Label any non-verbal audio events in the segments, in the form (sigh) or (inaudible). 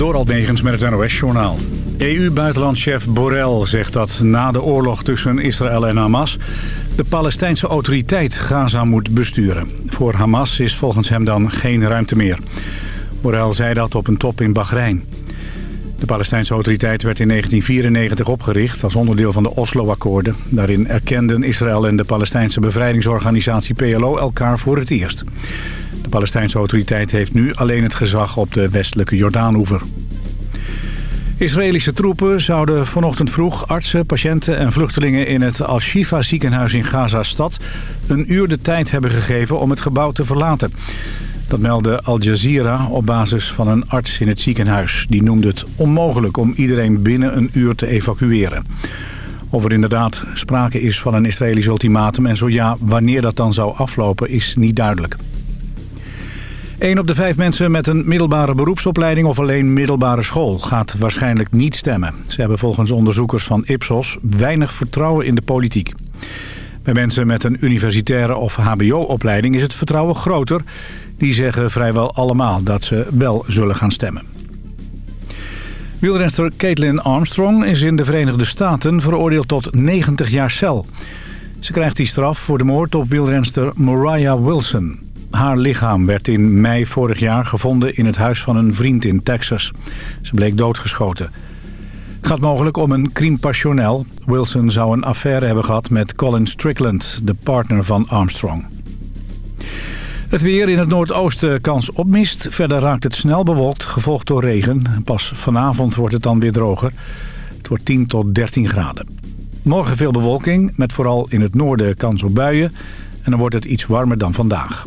Door Almegens met het NOS-journaal. EU-buitenlandchef Borrell zegt dat na de oorlog tussen Israël en Hamas... de Palestijnse autoriteit Gaza moet besturen. Voor Hamas is volgens hem dan geen ruimte meer. Borrell zei dat op een top in Bahrein. De Palestijnse autoriteit werd in 1994 opgericht als onderdeel van de Oslo-akkoorden. Daarin erkenden Israël en de Palestijnse bevrijdingsorganisatie PLO elkaar voor het eerst. De Palestijnse autoriteit heeft nu alleen het gezag op de westelijke Jordaanoever. Israëlische troepen zouden vanochtend vroeg artsen, patiënten en vluchtelingen in het Al-Shifa ziekenhuis in Gaza-stad een uur de tijd hebben gegeven om het gebouw te verlaten. Dat meldde Al Jazeera op basis van een arts in het ziekenhuis. Die noemde het onmogelijk om iedereen binnen een uur te evacueren. Of er inderdaad sprake is van een Israëlisch ultimatum en zo ja, wanneer dat dan zou aflopen is niet duidelijk. Een op de vijf mensen met een middelbare beroepsopleiding of alleen middelbare school gaat waarschijnlijk niet stemmen. Ze hebben volgens onderzoekers van Ipsos weinig vertrouwen in de politiek. Bij mensen met een universitaire of hbo-opleiding is het vertrouwen groter. Die zeggen vrijwel allemaal dat ze wel zullen gaan stemmen. Wielrenster Caitlin Armstrong is in de Verenigde Staten veroordeeld tot 90 jaar cel. Ze krijgt die straf voor de moord op wielrenster Mariah Wilson. Haar lichaam werd in mei vorig jaar gevonden in het huis van een vriend in Texas. Ze bleek doodgeschoten. Het gaat mogelijk om een crime passionnel. Wilson zou een affaire hebben gehad met Colin Strickland, de partner van Armstrong. Het weer in het noordoosten kans op mist. Verder raakt het snel bewolkt, gevolgd door regen. Pas vanavond wordt het dan weer droger. Het wordt 10 tot 13 graden. Morgen veel bewolking, met vooral in het noorden kans op buien. En dan wordt het iets warmer dan vandaag.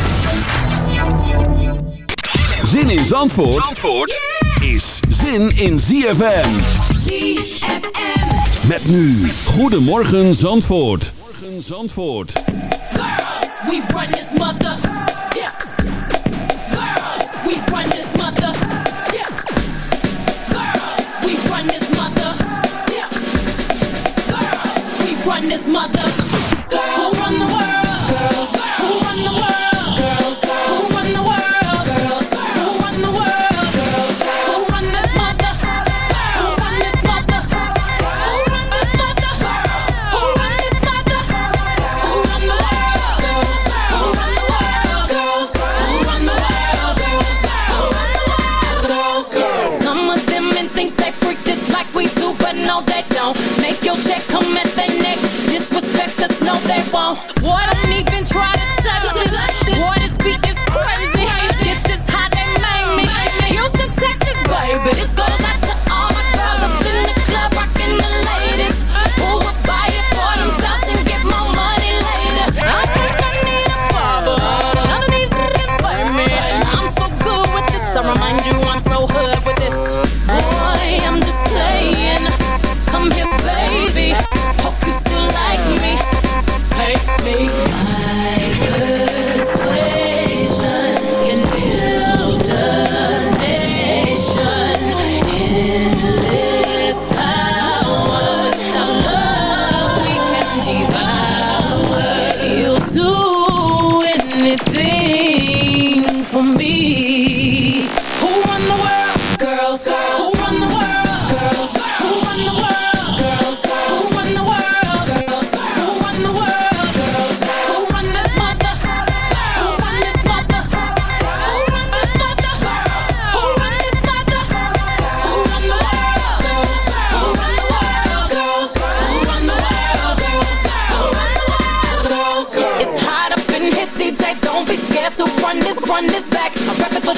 Zin in Zandvoort, Zandvoort is zin in ZFM. ZFM. Met nu, Goedemorgen Zandvoort. Morgen Zandvoort. Girls, we run this mother. Yeah. Girls, we run this mother. Yeah. Girls, we run this mother. Yeah. Girls, we run this mother. Make your check come at their neck. Disrespect us, no they won't. What don't even try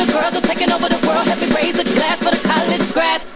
the girls are taking over the world. Help me raise a glass for the college grads.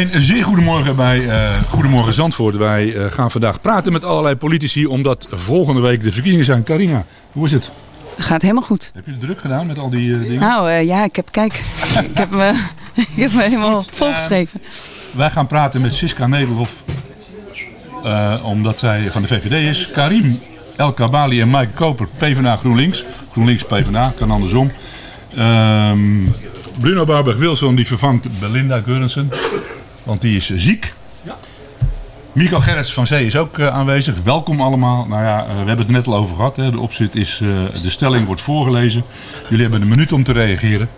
Een zeer goedemorgen bij eh, Goedemorgen Zandvoort. Wij eh, gaan vandaag praten met allerlei politici omdat volgende week de verkiezingen zijn. Carina, hoe is het? Gaat helemaal goed. Heb je het druk gedaan met al die eh, dingen? Nou ja, ik heb, kijk, ik heb me, (laughs) ik heb me helemaal volgeschreven. Wij gaan praten met Siska Nederhof, omdat zij van de VVD is. Karim El Kabali en Mike Koper, PvdA GroenLinks. GroenLinks PvdA, kan andersom. Ehm, Bruno Bouwberg-Wilson die vervangt Belinda Geurensen, want die is ziek. Mico Gerrits van Zee is ook eh, aanwezig. Welkom allemaal. Nou ja, eh, we hebben het net al over gehad. Hè. De opzet is, eh, de stelling wordt voorgelezen. Jullie hebben een minuut om te reageren.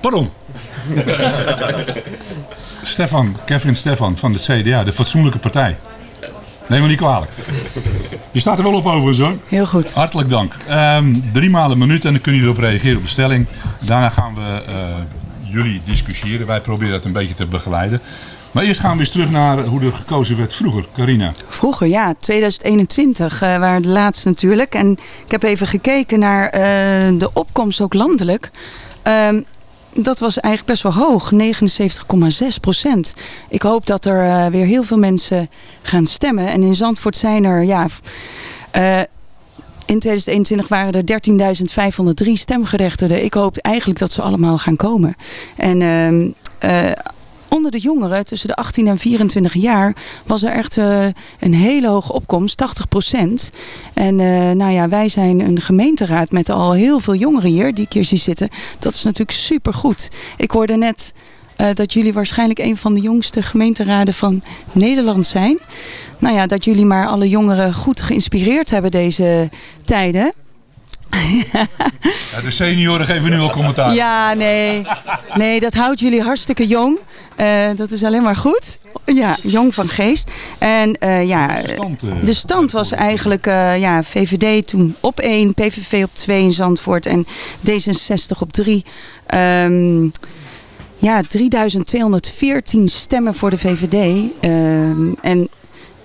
Pardon. (laughs) Stefan, Kevin Stefan van de CDA, de fatsoenlijke partij. Neem me niet kwalijk. Je staat er wel op overigens hoor. Heel goed. Hartelijk dank. Ehm, drie maal een minuut en dan kunnen jullie erop reageren op de stelling. Daarna gaan we eh, jullie discussiëren. Wij proberen dat een beetje te begeleiden. Maar eerst gaan we eens terug naar hoe er gekozen werd vroeger. Carina. Vroeger, ja, 2021 eh, waren de laatste natuurlijk. En ik heb even gekeken naar eh, de opkomst ook landelijk. Ehm, dat was eigenlijk best wel hoog, 79,6 procent. Ik hoop dat er eh, weer heel veel mensen gaan stemmen. En in Zandvoort zijn er, ja... in 2021 waren er 13.503 stemgerechtigden. Ik hoop eigenlijk dat ze allemaal gaan komen. En ehm, eh, onder de jongeren tussen de 18 en 24 jaar was er echt eh, een hele hoge opkomst, 80 procent. En eh, nou ja, wij zijn een gemeenteraad met al heel veel jongeren hier die ik hier zie zitten. Dat is natuurlijk supergoed. Ik hoorde net eh, dat jullie waarschijnlijk een van de jongste gemeenteraden van Nederland zijn. Nou ja, dat jullie maar alle jongeren goed geïnspireerd hebben deze tijden. Ja, de senioren geven nu al commentaar. Ja, nee. Nee, dat houdt jullie hartstikke jong. Eh, dat is alleen maar goed. Ja, jong van geest. En eh, ja, De stand, de stand was eigenlijk ja, VVD toen op 1, PVV op 2 in Zandvoort en D66 op 3. Ehm, ja, 3214 stemmen voor de VVD. ehm, en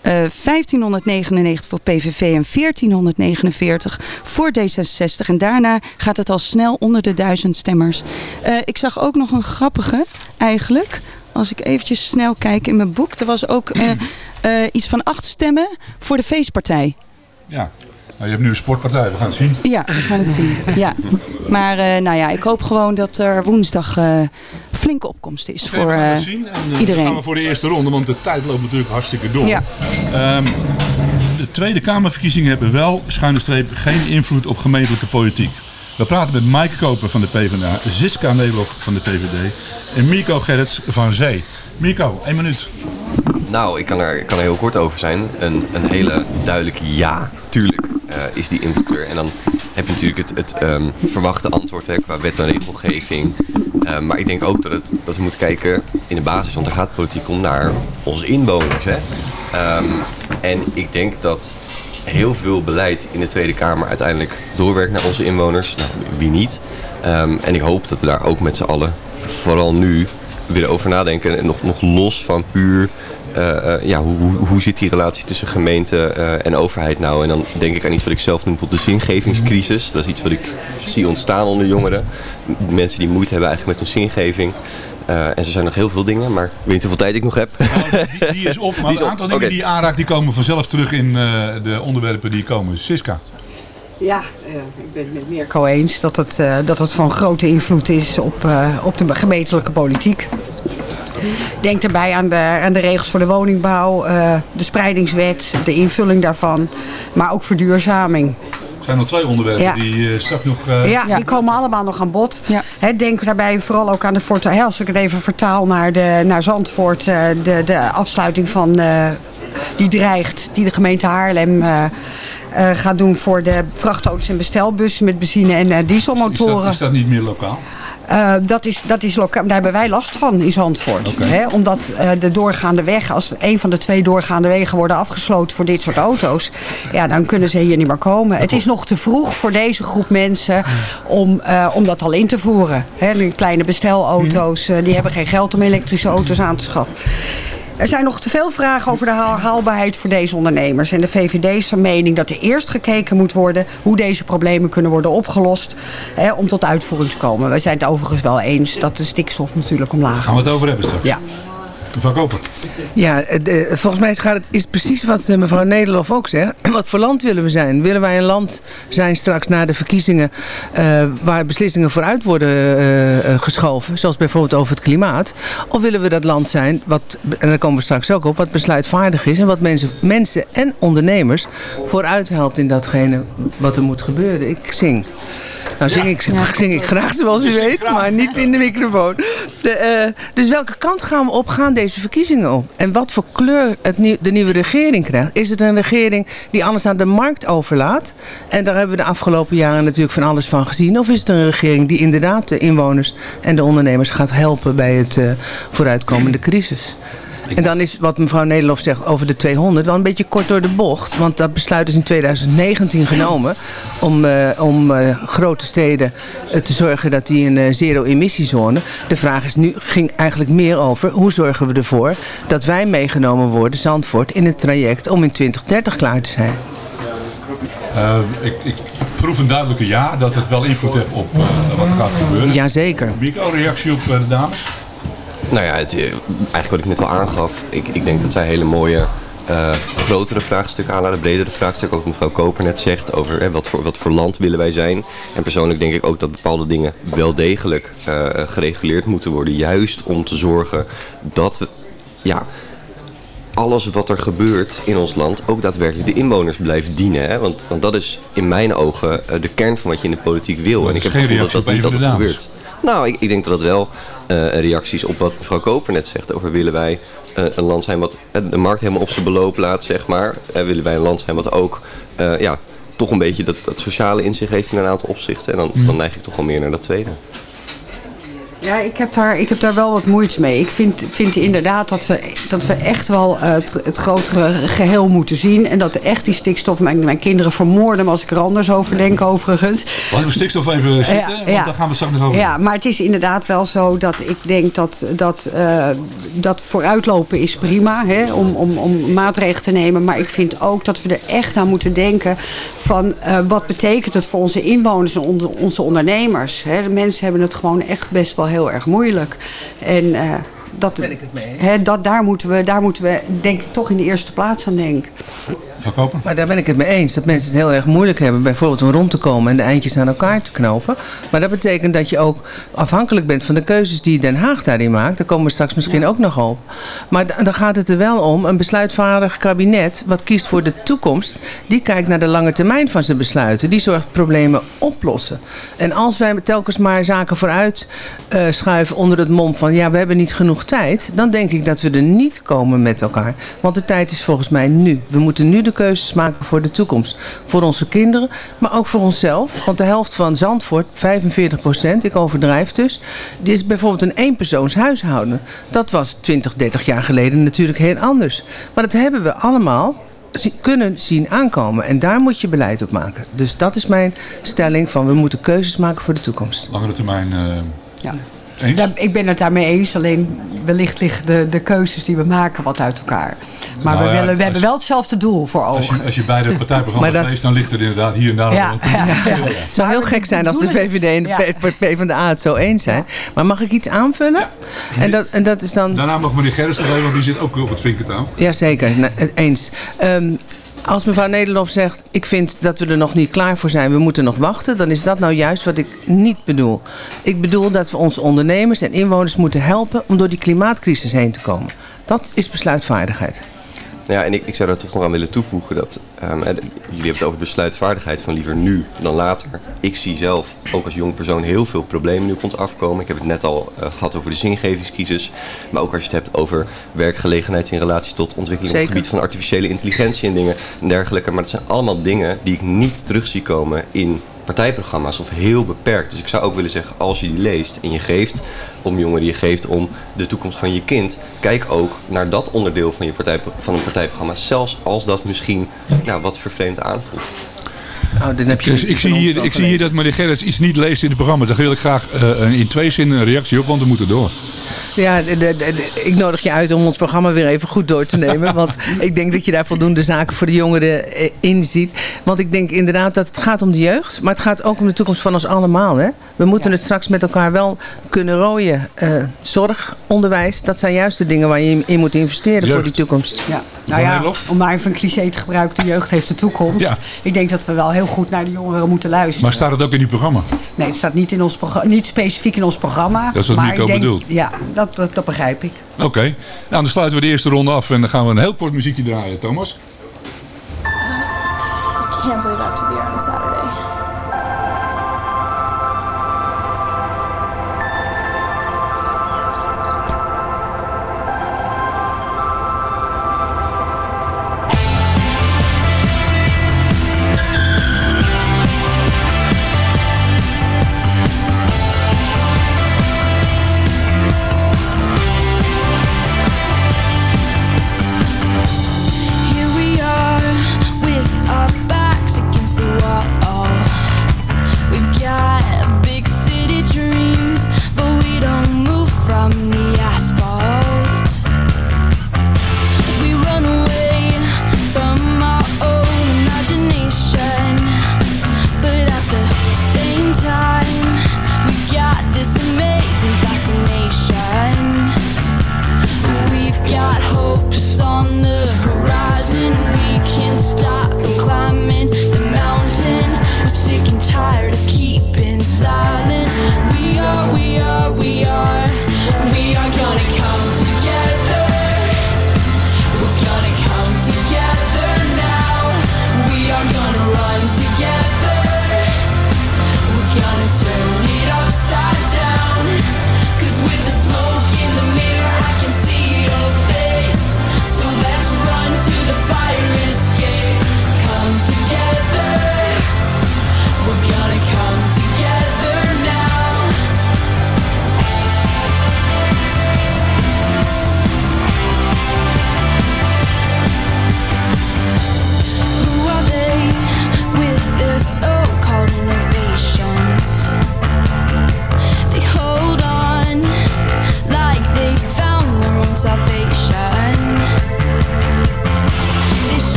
eh, 1599 voor PVV en 1449 voor D66. En daarna gaat het al snel onder de 1000 stemmers. Eh, ik zag ook nog een grappige eigenlijk. Als ik eventjes snel kijk in mijn boek. Er was ook eh, (clears throat) eh, iets van acht stemmen voor de feestpartij. Ja. Nou, je hebt nu een sportpartij, we gaan het zien. Ja, we gaan het zien. Ja. Maar eh, nou ja, ik hoop gewoon dat er woensdag eh, flinke opkomst is voor we gaan het eh, zien. En, iedereen. Dan gaan we voor de eerste ronde, want de tijd loopt natuurlijk hartstikke door. Ja. Ehm, de Tweede Kamerverkiezingen hebben wel, schuine streep, geen invloed op gemeentelijke politiek. We praten met Maaike Koper van de PvdA, Ziska Nederlof van de VVD en Mico Gerrits van Zee. Mico, één minuut. Nou, ik kan er, ik kan er heel kort over zijn. Een, een hele duidelijke ja, tuurlijk is die er. En dan heb je natuurlijk het, het ehm, verwachte antwoord hè, qua wet en regelgeving. Eh, maar ik denk ook dat, het, dat we moeten kijken in de basis, want daar gaat politiek om, naar onze inwoners. Hè. Ehm, en ik denk dat heel veel beleid in de Tweede Kamer uiteindelijk doorwerkt naar onze inwoners. Nou, wie niet? Ehm, en ik hoop dat we daar ook met z'n allen, vooral nu, willen over nadenken. En nog, nog los van puur eh, eh, ja, hoe, hoe, hoe zit die relatie tussen gemeente eh, en overheid nou? En dan denk ik aan iets wat ik zelf noem bijvoorbeeld de zingevingscrisis. Dat is iets wat ik zie ontstaan onder jongeren. Mensen die moeite hebben eigenlijk met hun zingeving. en er zijn nog heel veel dingen, maar ik weet niet hoeveel tijd ik nog heb. Nou, die, die is op, (laughs) maar een op, aantal dingen die je aanraakt, die komen vanzelf terug in eh, de onderwerpen die komen. Siska. Ja, eh, ik ben het met Mirko eens dat het, eh, dat het van grote invloed is op, eh, op de gemeentelijke politiek. Denk daarbij aan de, aan de regels voor de woningbouw, eh, de spreidingswet, de invulling daarvan, maar ook verduurzaming. Er zijn nog twee onderwerpen Ja. die eh, straks nog... eh, Ja, die komen allemaal nog aan bod. Ja. Denk daarbij vooral ook aan de Fort als ik het even vertaal naar, de, naar Zandvoort, eh, de, de afsluiting van eh, die dreigt, die de gemeente Haarlem eh, eh, gaat doen voor de vrachtauto's en bestelbussen met benzine en is, dieselmotoren. dat, is dat niet meer lokaal? Eh, dat is, dat is lokaal. Daar hebben wij last van in Zandvoort. Hè? Omdat eh, de doorgaande weg, als een van de twee doorgaande wegen worden afgesloten voor dit soort auto's, ja, dan kunnen ze hier niet meer komen. Het is nog te vroeg voor deze groep mensen om, eh, om dat al in te voeren. Hè? De kleine bestelauto's, eh, die hebben geen geld om elektrische auto's aan te schaffen. Er zijn nog te veel vragen over de haal- haalbaarheid voor deze ondernemers. En de VVD is van mening dat er eerst gekeken moet worden... hoe deze problemen kunnen worden opgelost hè, om tot uitvoering te komen. We zijn het overigens wel eens dat de stikstof natuurlijk omlaag Gaan we gaat. het over hebben straks. Ja. Mevrouw. Ja, eh, de- volgens mij gaat het, is precies wat eh, mevrouw Nederlof ook zegt. (clears throat) Wat voor land willen we zijn? Willen wij een land zijn straks na de verkiezingen eh, waar beslissingen vooruit worden eh, eh, geschoven, zoals bijvoorbeeld over het klimaat? Of willen we dat land zijn, wat, en daar komen we straks ook op, wat besluitvaardig is en wat mensen, mensen en ondernemers vooruit helpt in datgene wat er moet gebeuren? Ik zing. Nou zing, ik, (laughs) zing ik graag zoals u weet, maar niet in de microfoon. De, eh, dus welke kant gaan we op? Gaan deze verkiezingen op? En wat voor kleur het nieuw- de nieuwe regering krijgt? Is het een regering die alles aan de markt overlaat? En daar hebben we de afgelopen jaren natuurlijk van alles van gezien. Of is het een regering die inderdaad de inwoners en de ondernemers gaat helpen bij het eh, vooruitkomende crisis? En dan is wat mevrouw Nederlof zegt over de 200 wel een beetje kort door de bocht. Want dat besluit is in 2019 genomen om, eh, om eh, grote steden eh, te zorgen dat die een zero-emissiezone. De vraag is nu, ging eigenlijk meer over hoe zorgen we ervoor dat wij meegenomen worden, Zandvoort, in het traject om in 2030 klaar te zijn. Ik, ik proef een duidelijke ja, dat het wel invloed heeft op wat er gaat gebeuren. Jazeker. Mico, reactie op de dames? Nou ja, het, eh, eigenlijk wat ik net al aangaf. Ik, ik denk dat zij hele mooie, eh, grotere vraagstukken aanladen. Bredere vraagstukken, ook wat mevrouw Koper net zegt. Over hè, wat, voor, wat voor land willen wij zijn. En persoonlijk denk ik ook dat bepaalde dingen wel degelijk eh, gereguleerd moeten worden. Juist om te zorgen dat we... Ja, alles wat er gebeurt in ons land ook daadwerkelijk de inwoners blijft dienen. Hè? Want, want dat is in mijn ogen de kern van wat je in de politiek wil. En ik heb het gevoel dat dat niet altijd gebeurt. Nou, ik, ik denk dat dat wel reacties op wat mevrouw Koper net zegt. Over willen wij eh, een land zijn wat eh, de markt helemaal op zijn beloop laat, zeg maar. Eh, willen wij een land zijn wat ook eh, ja, toch een beetje dat, dat sociale in zich heeft in een aantal opzichten. En dan, dan neig ik toch wel meer naar dat tweede. Ja, ik heb, daar, ik heb daar wel wat moeite mee. Ik vind, vind inderdaad dat we, dat we echt wel eh, het, het grotere geheel moeten zien. En dat echt die stikstof mijn, mijn kinderen vermoorden. Maar als ik er anders over denk overigens. Laten we stikstof even zitten, Ja, want ja. daar gaan we straks nog over. Ja, maar het is inderdaad wel zo dat ik denk dat, dat, eh, dat vooruitlopen is prima. Hè, om, om, om maatregelen te nemen. Maar ik vind ook dat we er echt aan moeten denken. Van eh, wat betekent het voor onze inwoners en onze, onze ondernemers. Hè. De mensen hebben het gewoon echt best wel heel erg moeilijk. En eh, dat, Ben ik het mee hè, dat, daar, moeten we, daar moeten we denk ik toch in de eerste plaats aan denken. Maar daar ben ik het mee eens. Dat mensen het heel erg moeilijk hebben. Bijvoorbeeld om rond te komen en de eindjes aan elkaar te knopen. Maar dat betekent dat je ook afhankelijk bent van de keuzes die Den Haag daarin maakt. Daar komen we straks misschien ook nog op. Maar da- dan gaat het er wel om. Een besluitvaardig kabinet wat kiest voor de toekomst. Die kijkt naar de lange termijn van zijn besluiten. Die zorgt problemen oplossen. En als wij telkens maar zaken vooruit eh, schuiven onder het mom van... ja, we hebben niet genoeg tijd. Dan denk ik dat we er niet komen met elkaar. Want de tijd is volgens mij nu. We moeten nu de keuzes maken voor de toekomst. Voor onze kinderen, maar ook voor onszelf. Want de helft van Zandvoort, 45 procent, ik overdrijf dus... die is bijvoorbeeld een eenpersoons huishouden. Dat was 20, 30 jaar geleden natuurlijk heel anders. Maar dat hebben we allemaal kunnen zien aankomen. En daar moet je beleid op maken. Dus dat is mijn stelling van we moeten keuzes maken voor de toekomst. Langere termijn eh, Ja. Ik ben het daarmee eens, alleen wellicht liggen de, de keuzes die we maken wat uit elkaar. Maar Nou we, ja, willen, we hebben als- wel hetzelfde doel voor Als ogen. je, als je beide partijprogramma's dat- leest, dan ligt er inderdaad hier en daar Ja, een ja. Het zou heel gek zijn als de VVD en de PvdA het zo eens zijn. Maar mag ik iets aanvullen? En, dat, en dat is dan... Daarna mag meneer Gerrits even, want die zit ook op het vinkertouw. Jazeker, ne- eens. Ehm, als mevrouw Nederlof zegt, ik vind dat we er nog niet klaar voor zijn, we moeten nog wachten, dan is dat nou juist wat ik niet bedoel. Ik bedoel dat we onze ondernemers en inwoners moeten helpen om door die klimaatcrisis heen te komen. Dat is besluitvaardigheid. Ja, en ik, ik zou daar toch nog aan willen toevoegen dat ehm, eh, jullie hebben het over besluitvaardigheid van liever nu dan later. Ik zie zelf ook als jong persoon heel veel problemen nu op ons afkomen. Ik heb het net al eh, gehad over de zingevingscrisis. Maar ook als je het hebt over werkgelegenheid in relatie tot ontwikkeling op het gebied van artificiële intelligentie en dingen en dergelijke. Maar het zijn allemaal dingen die ik niet terug zie komen in partijprogramma's of heel beperkt. Dus ik zou ook willen zeggen, als je die leest en je geeft om jongeren, die je geeft om de toekomst van je kind, kijk ook naar dat onderdeel van, je partij, van een partijprogramma, zelfs als dat misschien nou, wat vervreemd aanvoelt. Nou, dan heb je Dus ik zie, hier, ik zie hier dat meneer Gerrits iets niet leest in het programma. Daar wil ik graag eh, in twee zinnen een reactie op, want we moeten door. Ja, de- de- de- ik nodig je uit om ons programma weer even goed door te nemen. Want (laughs) ik denk dat je daar voldoende zaken voor de jongeren eh, in ziet. Want ik denk inderdaad dat het gaat om de jeugd. Maar het gaat ook om de toekomst van ons allemaal. Hè? We moeten het straks met elkaar wel kunnen rooien. Eh, zorg, onderwijs, dat zijn juist de dingen waar je in- in moet investeren voor die toekomst. Ja. Nou ja, om maar even een cliché te gebruiken, de jeugd heeft de toekomst. Ja. Ik denk dat we wel heel goed naar de jongeren moeten luisteren. Maar staat het ook in uw programma? Nee, het staat niet, in ons programma, niet specifiek in ons programma. Dat is wat maar Nico ik denk- bedoelt. Ja, dat, dat, dat begrijp ik. Oké. Nou, dan sluiten we de eerste ronde af en dan gaan we een heel kort muziekje draaien, Thomas. Can't believe I have to be here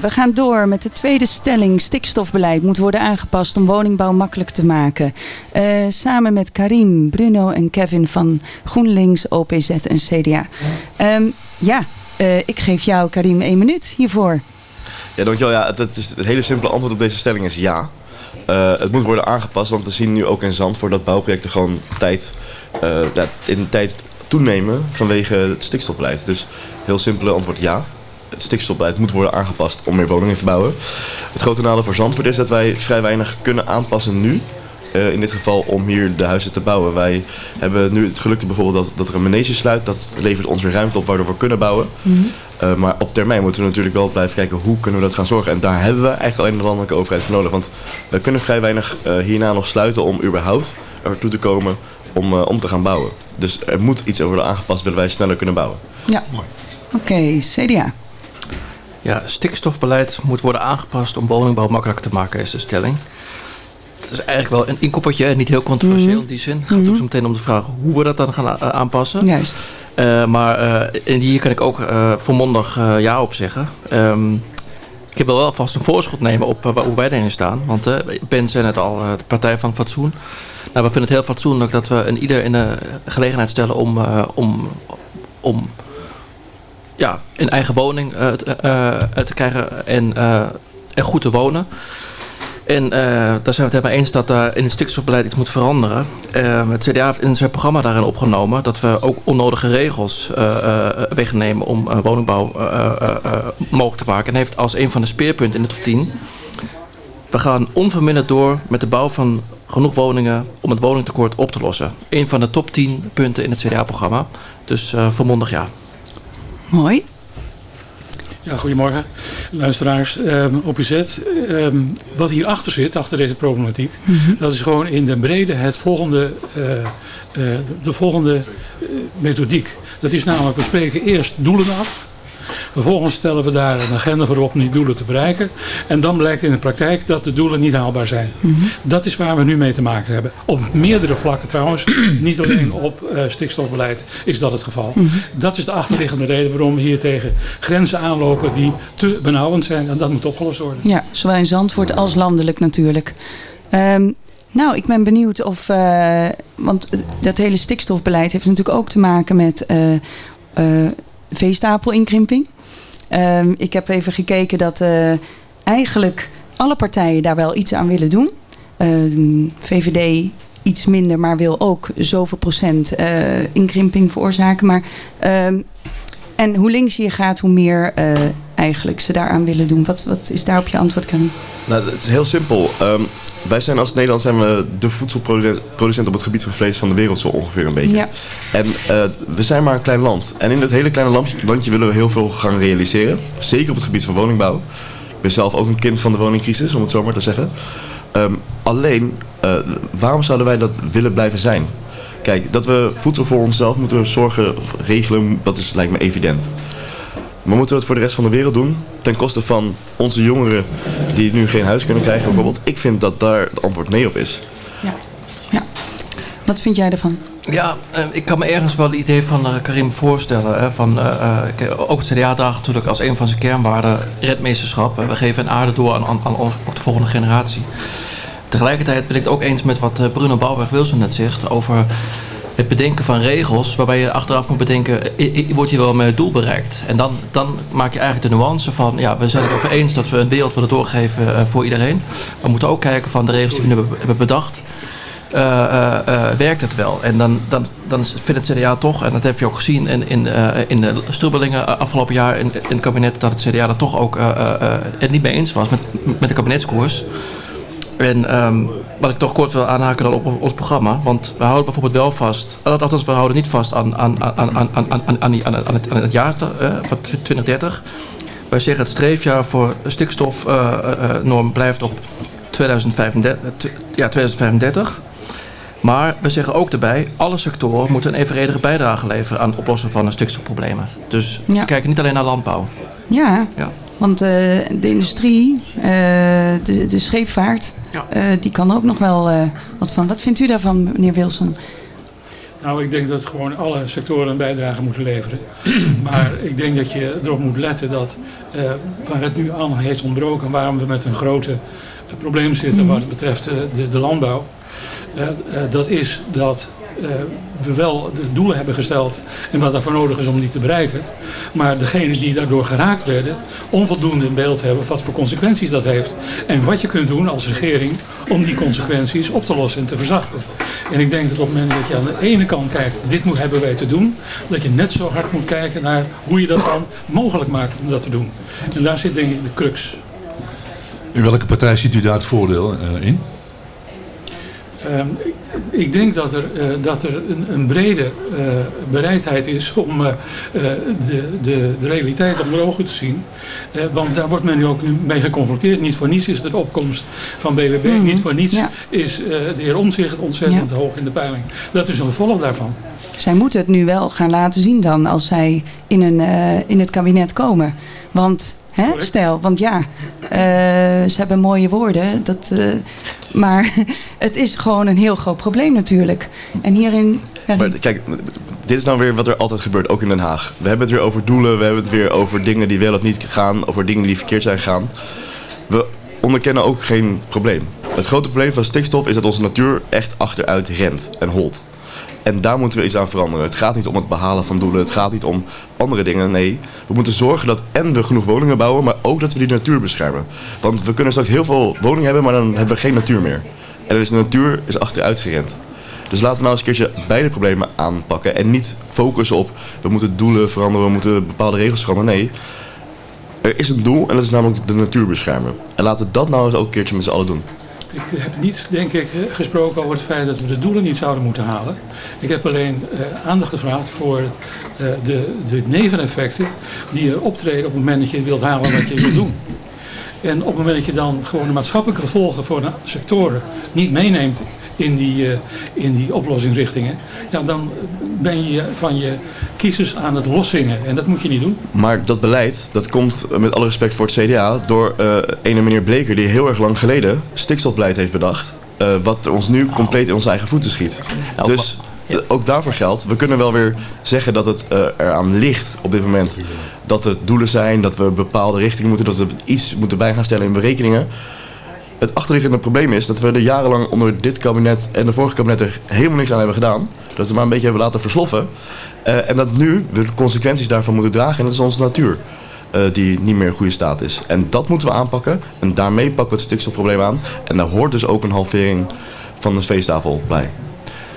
we gaan door met de tweede stelling. Stikstofbeleid moet worden aangepast om woningbouw makkelijk te maken. Eh, samen met Karim, Bruno en Kevin van GroenLinks, OPZ en CDA. Ehm, ja, eh, ik geef jou, Karim, één minuut hiervoor. Ja, dankjewel. Ja, het, is, het hele simpele antwoord op deze stelling is ja. Eh, het moet worden aangepast, want we zien nu ook in Zandvoort dat bouwprojecten gewoon tijd, in tijd toenemen vanwege het stikstofbeleid. Dus heel simpele antwoord ja. Het stikstofbeleid moet worden aangepast om meer woningen te bouwen. Het grote nadeel voor Zandvoort is dat wij vrij weinig kunnen aanpassen nu. Eh, in dit geval om hier de huizen te bouwen. Wij hebben nu het geluk bijvoorbeeld dat, dat er een manege sluit. Dat levert ons weer ruimte op waardoor we kunnen bouwen. Uh, maar op termijn moeten we natuurlijk wel blijven kijken hoe kunnen we dat gaan zorgen. En daar hebben we eigenlijk alleen de landelijke overheid voor nodig. Want we kunnen vrij weinig uh, hierna nog sluiten om überhaupt ertoe te komen om, uh, om te gaan bouwen. Dus er moet iets worden aangepast willen wij sneller kunnen bouwen. Ja. Oké, CDA. Ja, stikstofbeleid moet worden aangepast om woningbouw makkelijker te maken, is de stelling. Het is eigenlijk wel een inkoppertje, niet heel controversieel Mhm. in die zin. Het gaat Mhm. ook zo meteen om de vraag hoe we dat dan gaan a- aanpassen. Juist. Uh, maar uh, en hier kan ik ook uh, volmondig ja op zeggen. Um, ik heb wel vast een voorschot nemen op hoe wij erin staan. Want Ben zei net al, de Partij van Fatsoen. Nou, we vinden het heel fatsoenlijk dat we een ieder in de gelegenheid stellen om, om, om ja, een eigen woning uh, te, uh, te krijgen en, uh, en goed te wonen. En uh, daar zijn we het helemaal eens dat daar in het stikstofbeleid iets moet veranderen. Uh, het CDA heeft in zijn programma daarin opgenomen dat we ook onnodige regels uh, uh, wegnemen om uh, woningbouw mogelijk te maken. En heeft als een van de speerpunten in de top 10. We gaan onverminderd door met de bouw van genoeg woningen om het woningtekort op te lossen. Een van de top 10 punten in het CDA-programma. Dus uh, volmondig ja. Mooi. Ja, goedemorgen, luisteraars. Um, OPZ, um, wat hierachter zit, achter deze problematiek, mm -hmm. dat is gewoon in de brede het volgende, uh, uh, de volgende uh, methodiek. Dat is namelijk, we spreken eerst doelen af. Vervolgens stellen we daar een agenda voor op om die doelen te bereiken. En dan blijkt in de praktijk dat de doelen niet haalbaar zijn. Mm -hmm. Dat is waar we nu mee te maken hebben. Op meerdere vlakken trouwens. (clears throat) niet alleen op uh, stikstofbeleid is dat het geval. Mm -hmm. Dat is de achterliggende ja. reden waarom we hier tegen grenzen aanlopen die te benauwend zijn. En dat moet opgelost worden. Ja, zowel in Zandvoort als landelijk natuurlijk. Um, nou, ik ben benieuwd of... Uh, want dat hele stikstofbeleid heeft natuurlijk ook te maken met... Uh, veestapelincrimping. Um, ik heb even gekeken dat uh, eigenlijk alle partijen daar wel iets aan willen doen. Uh, VVD iets minder, maar wil ook zoveel procent uh, inkrimping veroorzaken. Maar, um, en hoe links je gaat, hoe meer eigenlijk ze daaraan willen doen. Wat, wat is daarop je antwoord, Karin? Nou, het is heel simpel. Um, wij zijn als Nederland zijn we de voedselproducent op het gebied van vlees van de wereld zo ongeveer een beetje. Ja. En uh, we zijn maar een klein land. En in het hele kleine landje, landje willen we heel veel gaan realiseren. Zeker op het gebied van woningbouw. Ik ben zelf ook een kind van de woningcrisis, om het zo maar te zeggen. Um, alleen, uh, waarom zouden wij dat willen blijven zijn? Kijk, dat we voedsel voor onszelf moeten zorgen, regelen, dat is, lijkt me evident. Maar moeten we het voor de rest van de wereld doen? Ten koste van onze jongeren die nu geen huis kunnen krijgen bijvoorbeeld? Ik vind dat daar het antwoord nee op is. Ja. ja. Wat vind jij ervan? Ja, uh, ik kan me ergens wel het idee van uh, Karim voorstellen. Hè, van, uh, ook het CDA draagt natuurlijk als een van zijn kernwaarden redmeesterschap. we geven een aarde door aan, aan, aan de volgende generatie. Tegelijkertijd ben ik het ook eens met wat Bruno Bouwberg-Wilson net zegt over het bedenken van regels waarbij je achteraf moet bedenken, wordt hier wel mijn doel bereikt? En dan, dan maak je eigenlijk de nuance van, ja, we zijn het over eens dat we een wereld willen doorgeven uh, voor iedereen. We moeten ook kijken van de regels die we nu hebben bedacht, uh, werkt het wel? En dan, dan, dan vindt het CDA toch, en dat heb je ook gezien in, in, in de Strubbelingen afgelopen jaar in, in het kabinet, dat het CDA er toch ook het niet mee eens was met, met de kabinetskoers. En um, wat ik toch kort wil aanhaken dan op ons programma. Want we houden bijvoorbeeld wel vast. Althans, we houden niet vast aan, aan, aan, aan, aan, aan, aan, aan, aan, het, aan het jaar uh, van 2030. Wij zeggen het streefjaar voor stikstofnorm uh, blijft op 2035, ja, 2035. Maar we zeggen ook erbij, alle sectoren moeten een evenredige bijdrage leveren aan het oplossen van de stikstofproblemen. Dus ja. we kijken niet alleen naar landbouw. Ja, ja. Want uh, de industrie, uh, de, de scheepvaart, ja. uh, die kan er ook nog wel wat van. Wat vindt u daarvan, meneer Wilson? Nou, ik denk dat gewoon alle sectoren een bijdrage moeten leveren. (clears throat) maar ik denk dat je erop moet letten dat eh, waar het nu aan heeft ontbroken, waarom we met een grote eh, probleem zitten wat betreft eh, de, de landbouw, eh, eh, dat is dat eh, we wel de doelen hebben gesteld en wat daarvoor nodig is om die te bereiken. Maar degenen die daardoor geraakt werden, onvoldoende in beeld hebben wat voor consequenties dat heeft. En wat je kunt doen als regering om die consequenties op te lossen en te verzachten. En ik denk dat op het moment dat je aan de ene kant kijkt, dit moet hebben wij te doen, dat je net zo hard moet kijken naar hoe je dat dan mogelijk maakt om dat te doen. En daar zit denk ik de crux. In welke partij ziet u daar het voordeel eh, in? Ehm, ik, ik denk dat er, eh, dat er een, een brede eh, bereidheid is om eh, de, de, de realiteit onder ogen te zien. Want daar wordt men nu ook mee geconfronteerd. Niet voor niets is er de opkomst van BBB. Mhm, Niet voor niets ja. is de heer Omtzigt ontzettend hoog in de peiling. Dat is een gevolg daarvan. Zij moeten het nu wel gaan laten zien dan als zij in, een, in het kabinet komen. Want, hè, stel, want ja, ze hebben mooie woorden. Dat, maar (laughs) het is gewoon een heel groot probleem natuurlijk. En hierin... Maar kijk, dit is nou weer wat er altijd gebeurt, ook in Den Haag. We hebben het weer over doelen, we hebben het weer over dingen die wel of niet gaan, over dingen die verkeerd zijn gegaan. We onderkennen ook geen probleem. Het grote probleem van stikstof is dat onze natuur echt achteruit rent en holt. En daar moeten we iets aan veranderen. Het gaat niet om het behalen van doelen, het gaat niet om andere dingen. Nee, we moeten zorgen dat en we genoeg woningen bouwen, maar ook dat we die natuur beschermen. Want we kunnen straks heel veel woningen hebben, maar dan hebben we geen natuur meer. En dus de natuur is achteruit gerend. Dus laten we nou eens een keertje beide problemen aanpakken. En niet focussen op we moeten doelen veranderen, we moeten bepaalde regels veranderen. Nee, er is een doel en dat is namelijk de natuur beschermen. En laten we dat nou eens ook een keertje met z'n allen doen. Ik heb niet, denk ik, eh, gesproken over het feit dat we de doelen niet zouden moeten halen. Ik heb alleen eh, aandacht gevraagd voor eh, de, de neveneffecten die er optreden op het moment dat je wilt halen wat je wil doen. En op het moment dat je dan gewoon de maatschappelijke gevolgen voor de sectoren niet meeneemt in die, eh, in die oplossingsrichtingen, ja, dan ben je van je kiezers aan het loszingen. En dat moet je niet doen. Maar dat beleid, dat komt eh, met alle respect voor het CDA door eh ene meneer Bleker die heel erg lang geleden stikstofbeleid heeft bedacht. eh, wat ons nu compleet in onze eigen voeten schiet. Dus eh, ook daarvoor geldt, we kunnen wel weer zeggen dat het eh, eraan ligt op dit moment. Dat het doelen zijn, dat we bepaalde richtingen moeten, dat we iets moeten bij gaan stellen in berekeningen. Het achterliggende probleem is dat we er jarenlang onder dit kabinet en de vorige kabinet er helemaal niks aan hebben gedaan. Dat we maar een beetje hebben laten versloffen. Eh, en dat nu we de consequenties daarvan moeten dragen. En dat is onze natuur. eh, die niet meer in goede staat is. En dat moeten we aanpakken. En daarmee pakken we het stikstofprobleem aan. En daar hoort dus ook een halvering van de veestapel bij.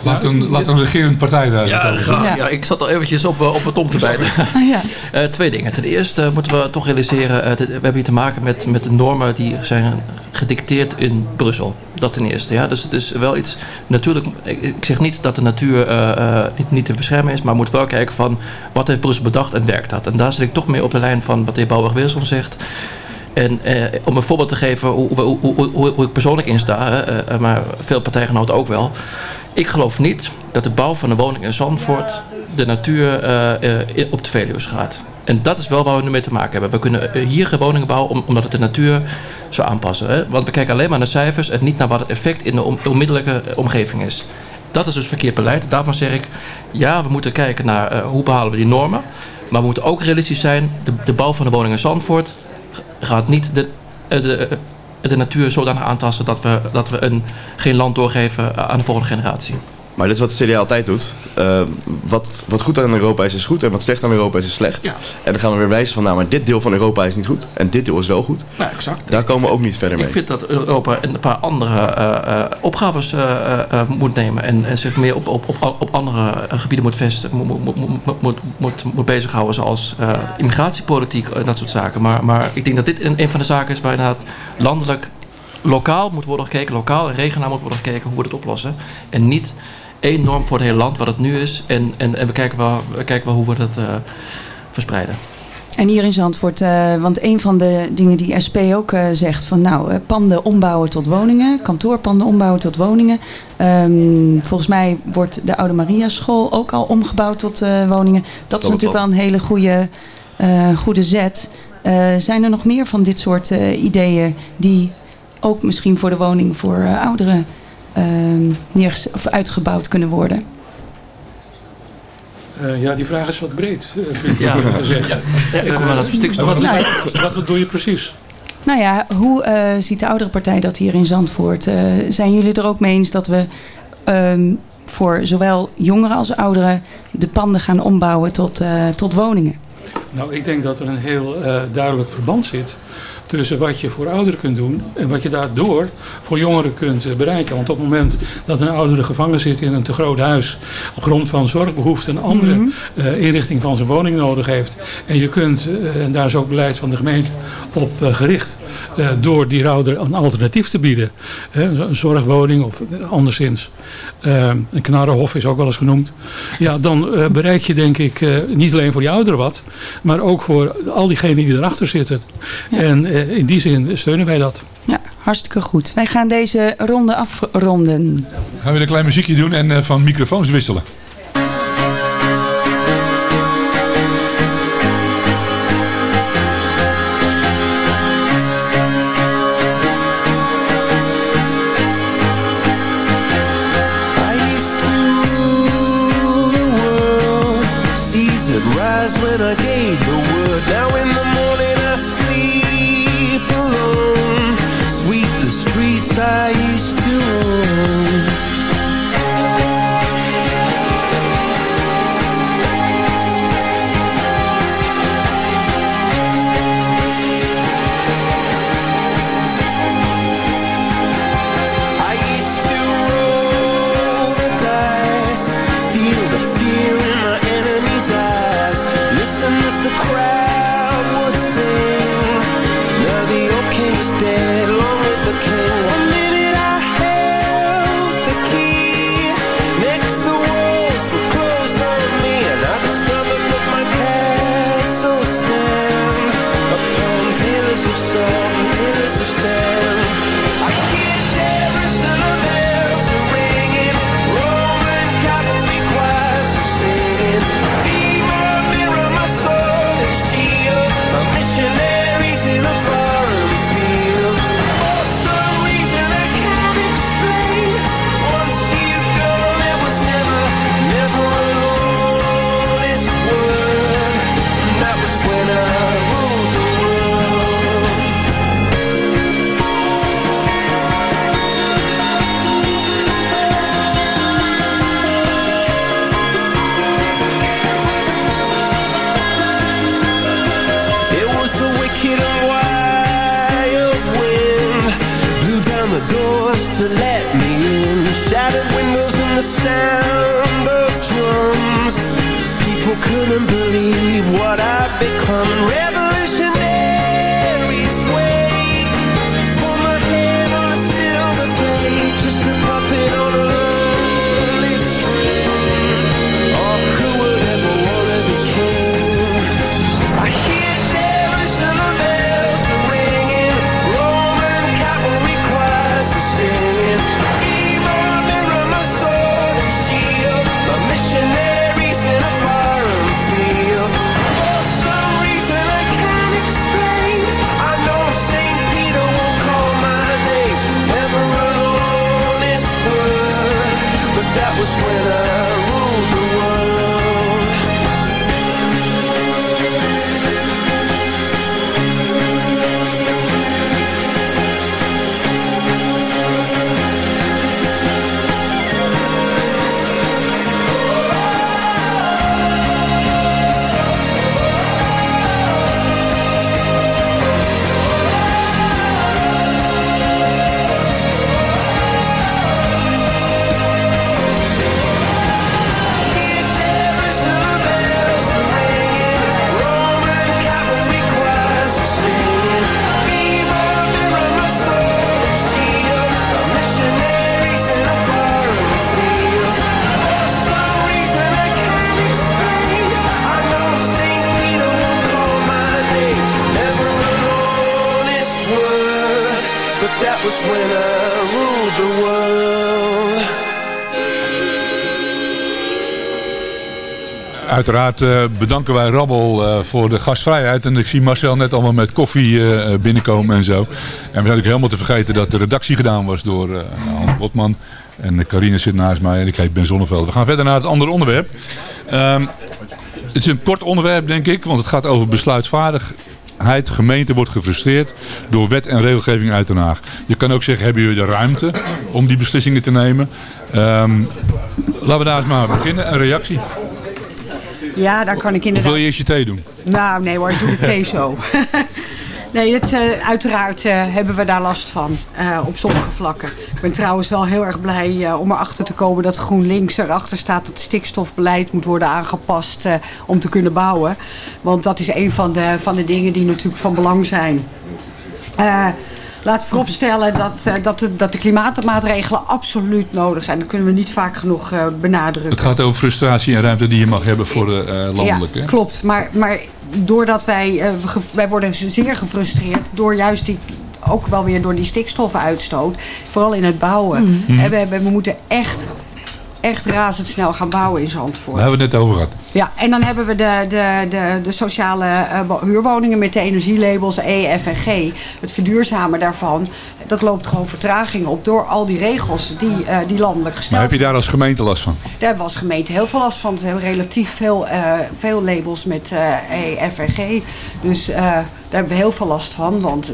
Laat een, laat een regerend partij daar Ja. Ja, ik zat al eventjes op, eh, op het om te bijten. ja. Eh, twee dingen. Ten eerste moeten we toch realiseren, eh, dit- we hebben hier te maken met, met de normen die zijn gedicteerd in Brussel. Dat ten eerste. Ja. Dus het is wel iets, natuurlijk, ik, zeg niet dat de natuur eh, eh, niet, niet te beschermen is, maar we moeten wel kijken van wat heeft Brussel bedacht en werkt dat. En daar zit ik toch mee op de lijn van wat de heer Bouwweg-Wilson zegt. En eh, om een voorbeeld te geven hoe, hoe, hoe, ik persoonlijk in sta, hè, eh, maar veel partijgenoten ook wel. Ik geloof niet dat de bouw van een woning in Zandvoort de natuur eh, eh, op de Veluwe gaat. En dat is wel waar we nu mee te maken hebben. We kunnen hier geen woningen bouwen om- omdat het de natuur zou aanpassen. Hè? Want we kijken alleen maar naar cijfers en niet naar wat het effect in de on- onmiddellijke eh, omgeving is. Dat is dus verkeerd beleid. Daarvan zeg ik, ja, we moeten kijken naar eh, hoe behalen we die normen. Maar we moeten ook realistisch zijn. De, bouw van de woning in Zandvoort gaat niet de, eh, de, de natuur zodanig aantasten dat we, dat we een, geen land doorgeven aan de volgende generatie. Maar dit is wat de CDA altijd doet. Eh, wat, wat goed aan Europa is, is goed. En wat slecht aan Europa is, is slecht. En dan gaan we weer wijzen van, nou, maar dit deel van Europa is niet goed. En dit deel is wel goed. Nou, exact. Daar komen we ook niet verder mee. Ik vind dat Europa een paar andere eh, opgaves eh, moet nemen en, en zich meer op, op, op, op andere gebieden moet, vestigen, moet, moet, moet, moet, moet, bezighouden, zoals immigratiepolitiek en dat soort zaken. Maar, maar ik denk dat dit een, een van de zaken is waar inderdaad landelijk, lokaal moet worden gekeken, lokaal en regionaal moet worden gekeken hoe we het oplossen. En niet één norm voor het hele land, wat het nu is, en, en, en we, kijken wel, we kijken wel hoe we dat eh, verspreiden. En hier in Zandvoort, eh, want een van de dingen die SP ook eh, zegt van nou, eh, panden ombouwen tot woningen, kantoorpanden ombouwen tot woningen. Ehm, volgens mij wordt de Oude Maria School ook al omgebouwd tot eh, woningen. Dat is natuurlijk wel een hele goede, eh, goede zet. Eh, zijn er nog meer van dit soort eh, ideeën die ook misschien voor de woning voor eh, ouderen ehm, neergez- of uitgebouwd kunnen worden? Eh, ja, die vraag is wat breed. eh, vind ik Ja. gezegd. Ja. Ja, ik kom wel uit de stikstof. Wat, Nou wat, bedoel je precies? Nou ja, hoe eh, ziet de oudere partij dat hier in Zandvoort? Eh, zijn jullie er ook mee eens dat we ehm, voor zowel jongeren als ouderen de panden gaan ombouwen tot, eh, tot woningen? Nou, ik denk dat er een heel eh, duidelijk verband zit tussen wat je voor ouderen kunt doen en wat je daardoor voor jongeren kunt eh, bereiken. Want op het moment dat een oudere gevangen zit in een te groot huis, op grond van zorgbehoeften een andere Mhm. eh, inrichting van zijn woning nodig heeft. En je kunt, en daar is ook beleid van de gemeente op gericht, eh, door die ouder een alternatief te bieden. Hè, een zorgwoning of anderszins. Eh, een knarrenhof is ook wel eens genoemd. Ja, dan eh, bereik je denk ik eh, niet alleen voor die ouderen wat, maar ook voor al diegenen die erachter zitten. En eh, in die zin steunen wij dat. Ja, hartstikke goed. Wij gaan deze ronde afronden. Gaan we een klein muziekje doen en eh, van microfoons wisselen. Uiteraard eh, bedanken wij Rabbel eh, voor de gastvrijheid. En ik zie Marcel net allemaal met koffie eh, binnenkomen en zo. En we zijn ook helemaal te vergeten dat de redactie gedaan was door Hans Botman. En Carine zit naast mij en ik heet Ben Zonneveld. We gaan verder naar het andere onderwerp. Ehm, het is een kort onderwerp, denk ik, want het gaat over besluitvaardigheid. Gemeente wordt gefrustreerd door wet en regelgeving uit Den Haag. Je kan ook zeggen, hebben jullie de ruimte om die beslissingen te nemen? Ehm, laten we daar eens maar beginnen. Een reactie. Ja, daar kan ik Of inderdaad... wil je eerst je thee doen? Nou, nee hoor, ik doe de thee (laughs) zo. (laughs) nee, het, eh, uiteraard eh, hebben we daar last van eh, op sommige vlakken. Ik ben trouwens wel heel erg blij om erachter te komen dat GroenLinks erachter staat dat stikstofbeleid moet worden aangepast om te kunnen bouwen. Want dat is een van de, van de dingen die natuurlijk van belang zijn. Eh, laat vooropstellen dat, eh, dat, de, dat de klimaatmaatregelen absoluut nodig zijn. Dat kunnen we niet vaak genoeg eh, benadrukken. Het gaat over frustratie en ruimte die je mag hebben voor de eh, landelijk. Ja, klopt. Maar, maar doordat wij, eh, wij worden zeer gefrustreerd door juist die ook wel weer door die stikstofuitstoot, vooral in het bouwen. Mhm. En we, hebben, we moeten echt, echt razendsnel gaan bouwen in Zandvoort. Daar hebben we het net over gehad. Ja, en dan hebben we de, de, de, de sociale eh, wo- huurwoningen met de energielabels E, F en G. Het verduurzamen daarvan, dat loopt gewoon vertraging op door al die regels die, eh, die landelijk gesteld Maar heb je daar als gemeente last van? daar hebben we als gemeente heel veel last van. We hebben relatief veel, eh, veel labels met E, F en G. Dus daar hebben we heel veel last van. Want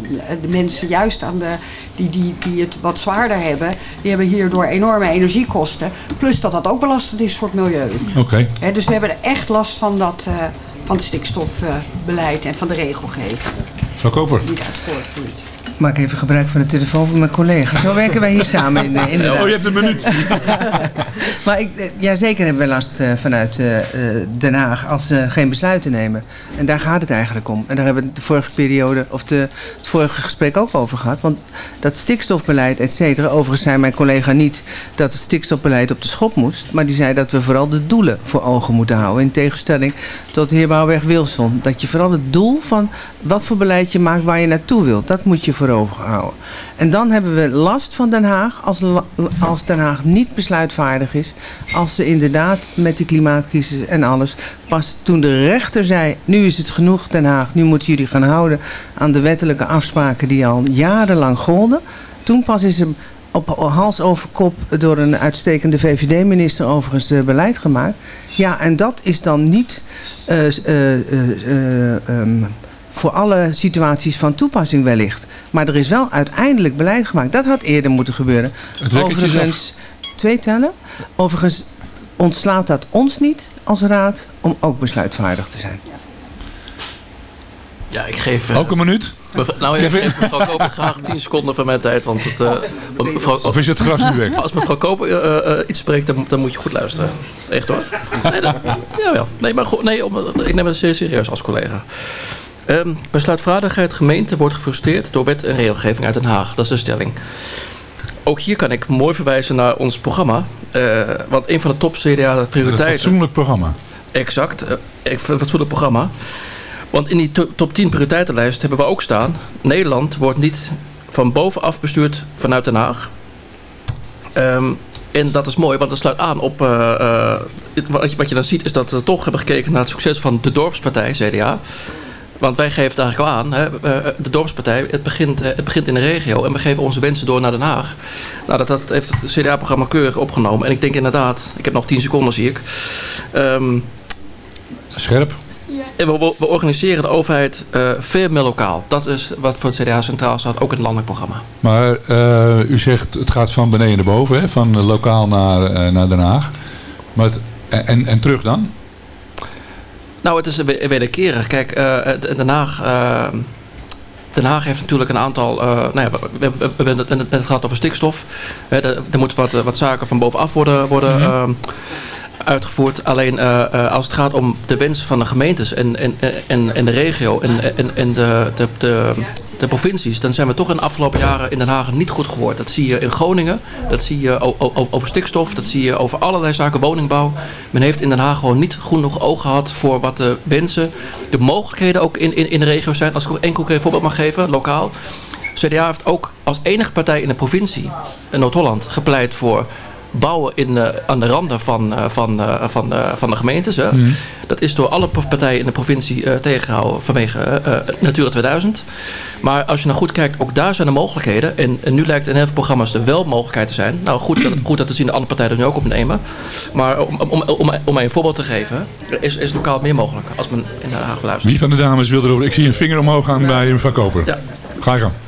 de mensen juist aan de, die, die, die het wat zwaarder hebben... die hebben hierdoor enorme energiekosten. Plus dat dat ook belastend is voor het milieu. Oké. Dus we hebben er echt last van, dat, eh, van het stikstofbeleid en van de regelgeving. Mevrouw Koper. Die daaruit voortvloeit. Maak even gebruik van de telefoon van mijn collega. Zo werken wij hier samen in, inderdaad. Oh, je hebt een minuut. (laughs) maar ik, eh, ja, zeker hebben we last eh, vanuit eh, Den Haag als ze geen besluiten nemen. En daar gaat het eigenlijk om. En daar hebben we de vorige periode, of de, het vorige gesprek ook over gehad. Want dat stikstofbeleid, et cetera. Overigens zei mijn collega niet dat het stikstofbeleid op de schop moest. Maar die zei dat we vooral de doelen voor ogen moeten houden. In tegenstelling tot de heer Bouwberg-Wilson. Dat je vooral het doel van wat voor beleid je maakt waar je naartoe wilt. Dat moet je voor ogen houden. En dan hebben we last van Den Haag als, als Den Haag niet besluitvaardig is. Als ze inderdaad met die klimaatcrisis en alles. Pas toen de rechter zei, nu is het genoeg Den Haag. Nu moeten jullie gaan houden aan de wettelijke afspraken die al jarenlang golden. Toen pas is er op hals over kop door een uitstekende VVD-minister overigens beleid gemaakt. Ja, en dat is dan niet eh, eh, eh, ehm, voor alle situaties van toepassing wellicht. Maar er is wel uiteindelijk beleid gemaakt. Dat had eerder moeten gebeuren. Het rekkertje is Overigens, twee tellen. Overigens ontslaat dat ons niet als raad om ook besluitvaardig te zijn. Ja, ik geef... eh, Ook een minuut? Nou, ik geef mevrouw Koper graag 10 seconden van mijn tijd. Want het, eh, mevrouw, Of is het gras nu weg? Als mevrouw Koper eh, eh, iets spreekt, dan, dan moet je goed luisteren. Echt hoor. Nee, dat, nee maar goed, nee, om, ik neem het zeer serieus als collega. Ehm, besluitvaardigheid gemeente wordt gefrustreerd door wet en regelgeving uit Den Haag. Dat is de stelling. Ook hier kan ik mooi verwijzen naar ons programma. Eh, want een van de top CDA Een prioriteiten... fatsoenlijk programma. Exact, eh, een fatsoenlijk programma. Want in die to- top 10 prioriteitenlijst hebben we ook staan... Nederland wordt niet van bovenaf bestuurd vanuit Den Haag. Ehm, en dat is mooi, want dat sluit aan op... eh, wat, je, wat je dan ziet is dat we toch hebben gekeken naar het succes van de dorpspartij, CDA... Want wij geven het eigenlijk al aan, hè, eh, de dorpspartij, het begint, eh, het begint in de regio en we geven onze wensen door naar Den Haag. Nou, dat, dat heeft het CDA-programma keurig opgenomen. En ik denk inderdaad, ik heb nog 10 seconden zie ik. Ehm, Scherp. en we, we- organiseren de overheid eh, veel meer lokaal. Dat is wat voor het CDA centraal staat, ook in het landelijk programma. Maar eh, u zegt het gaat van beneden naar boven, hè? van eh, lokaal naar, eh, naar Den Haag. Maar het, en, en terug dan? Nou, het is we- wederkerig. Kijk, eh, Den Haag... eh, Den Haag heeft natuurlijk een aantal. eh, nou ja, we, we, we hebben het gehad over stikstof. Er, er moeten wat, wat zaken van bovenaf worden, worden Mhm. eh, uitgevoerd. Alleen eh, eh, als het gaat om de wens van de gemeentes en, en, en, en de regio en, en, en de, de, de, provincies, dan zijn we toch in de afgelopen jaren in Den Haag niet goed geworden. Dat zie je in Groningen, dat zie je over stikstof, dat zie je over allerlei zaken, woningbouw. Men heeft in Den Haag gewoon niet genoeg oog gehad voor wat de wensen, de mogelijkheden ook in, in, in de regio zijn. Als ik één concreet voorbeeld mag geven, lokaal. CDA heeft ook als enige partij in de provincie, in Noord-Holland, gepleit voor bouwen in, eh, aan de randen van, eh, van, eh, van, van de gemeentes. Hè. Mhm. Dat is door alle partijen in de provincie eh, tegengehouden vanwege Natura 2000. Maar als je nou goed kijkt, ook daar zijn er mogelijkheden. En, en nu lijkt in heel veel programma's er wel mogelijkheid te zijn. Nou, goed dat, goed dat zien de andere partijen er nu ook opnemen. Maar om, om, om, om mij een voorbeeld te geven, is, is lokaal meer mogelijk als men in Den Haag luistert. Wie van de dames wil erover? Ik zie een vinger omhoog gaan bij een verkoper. Ja.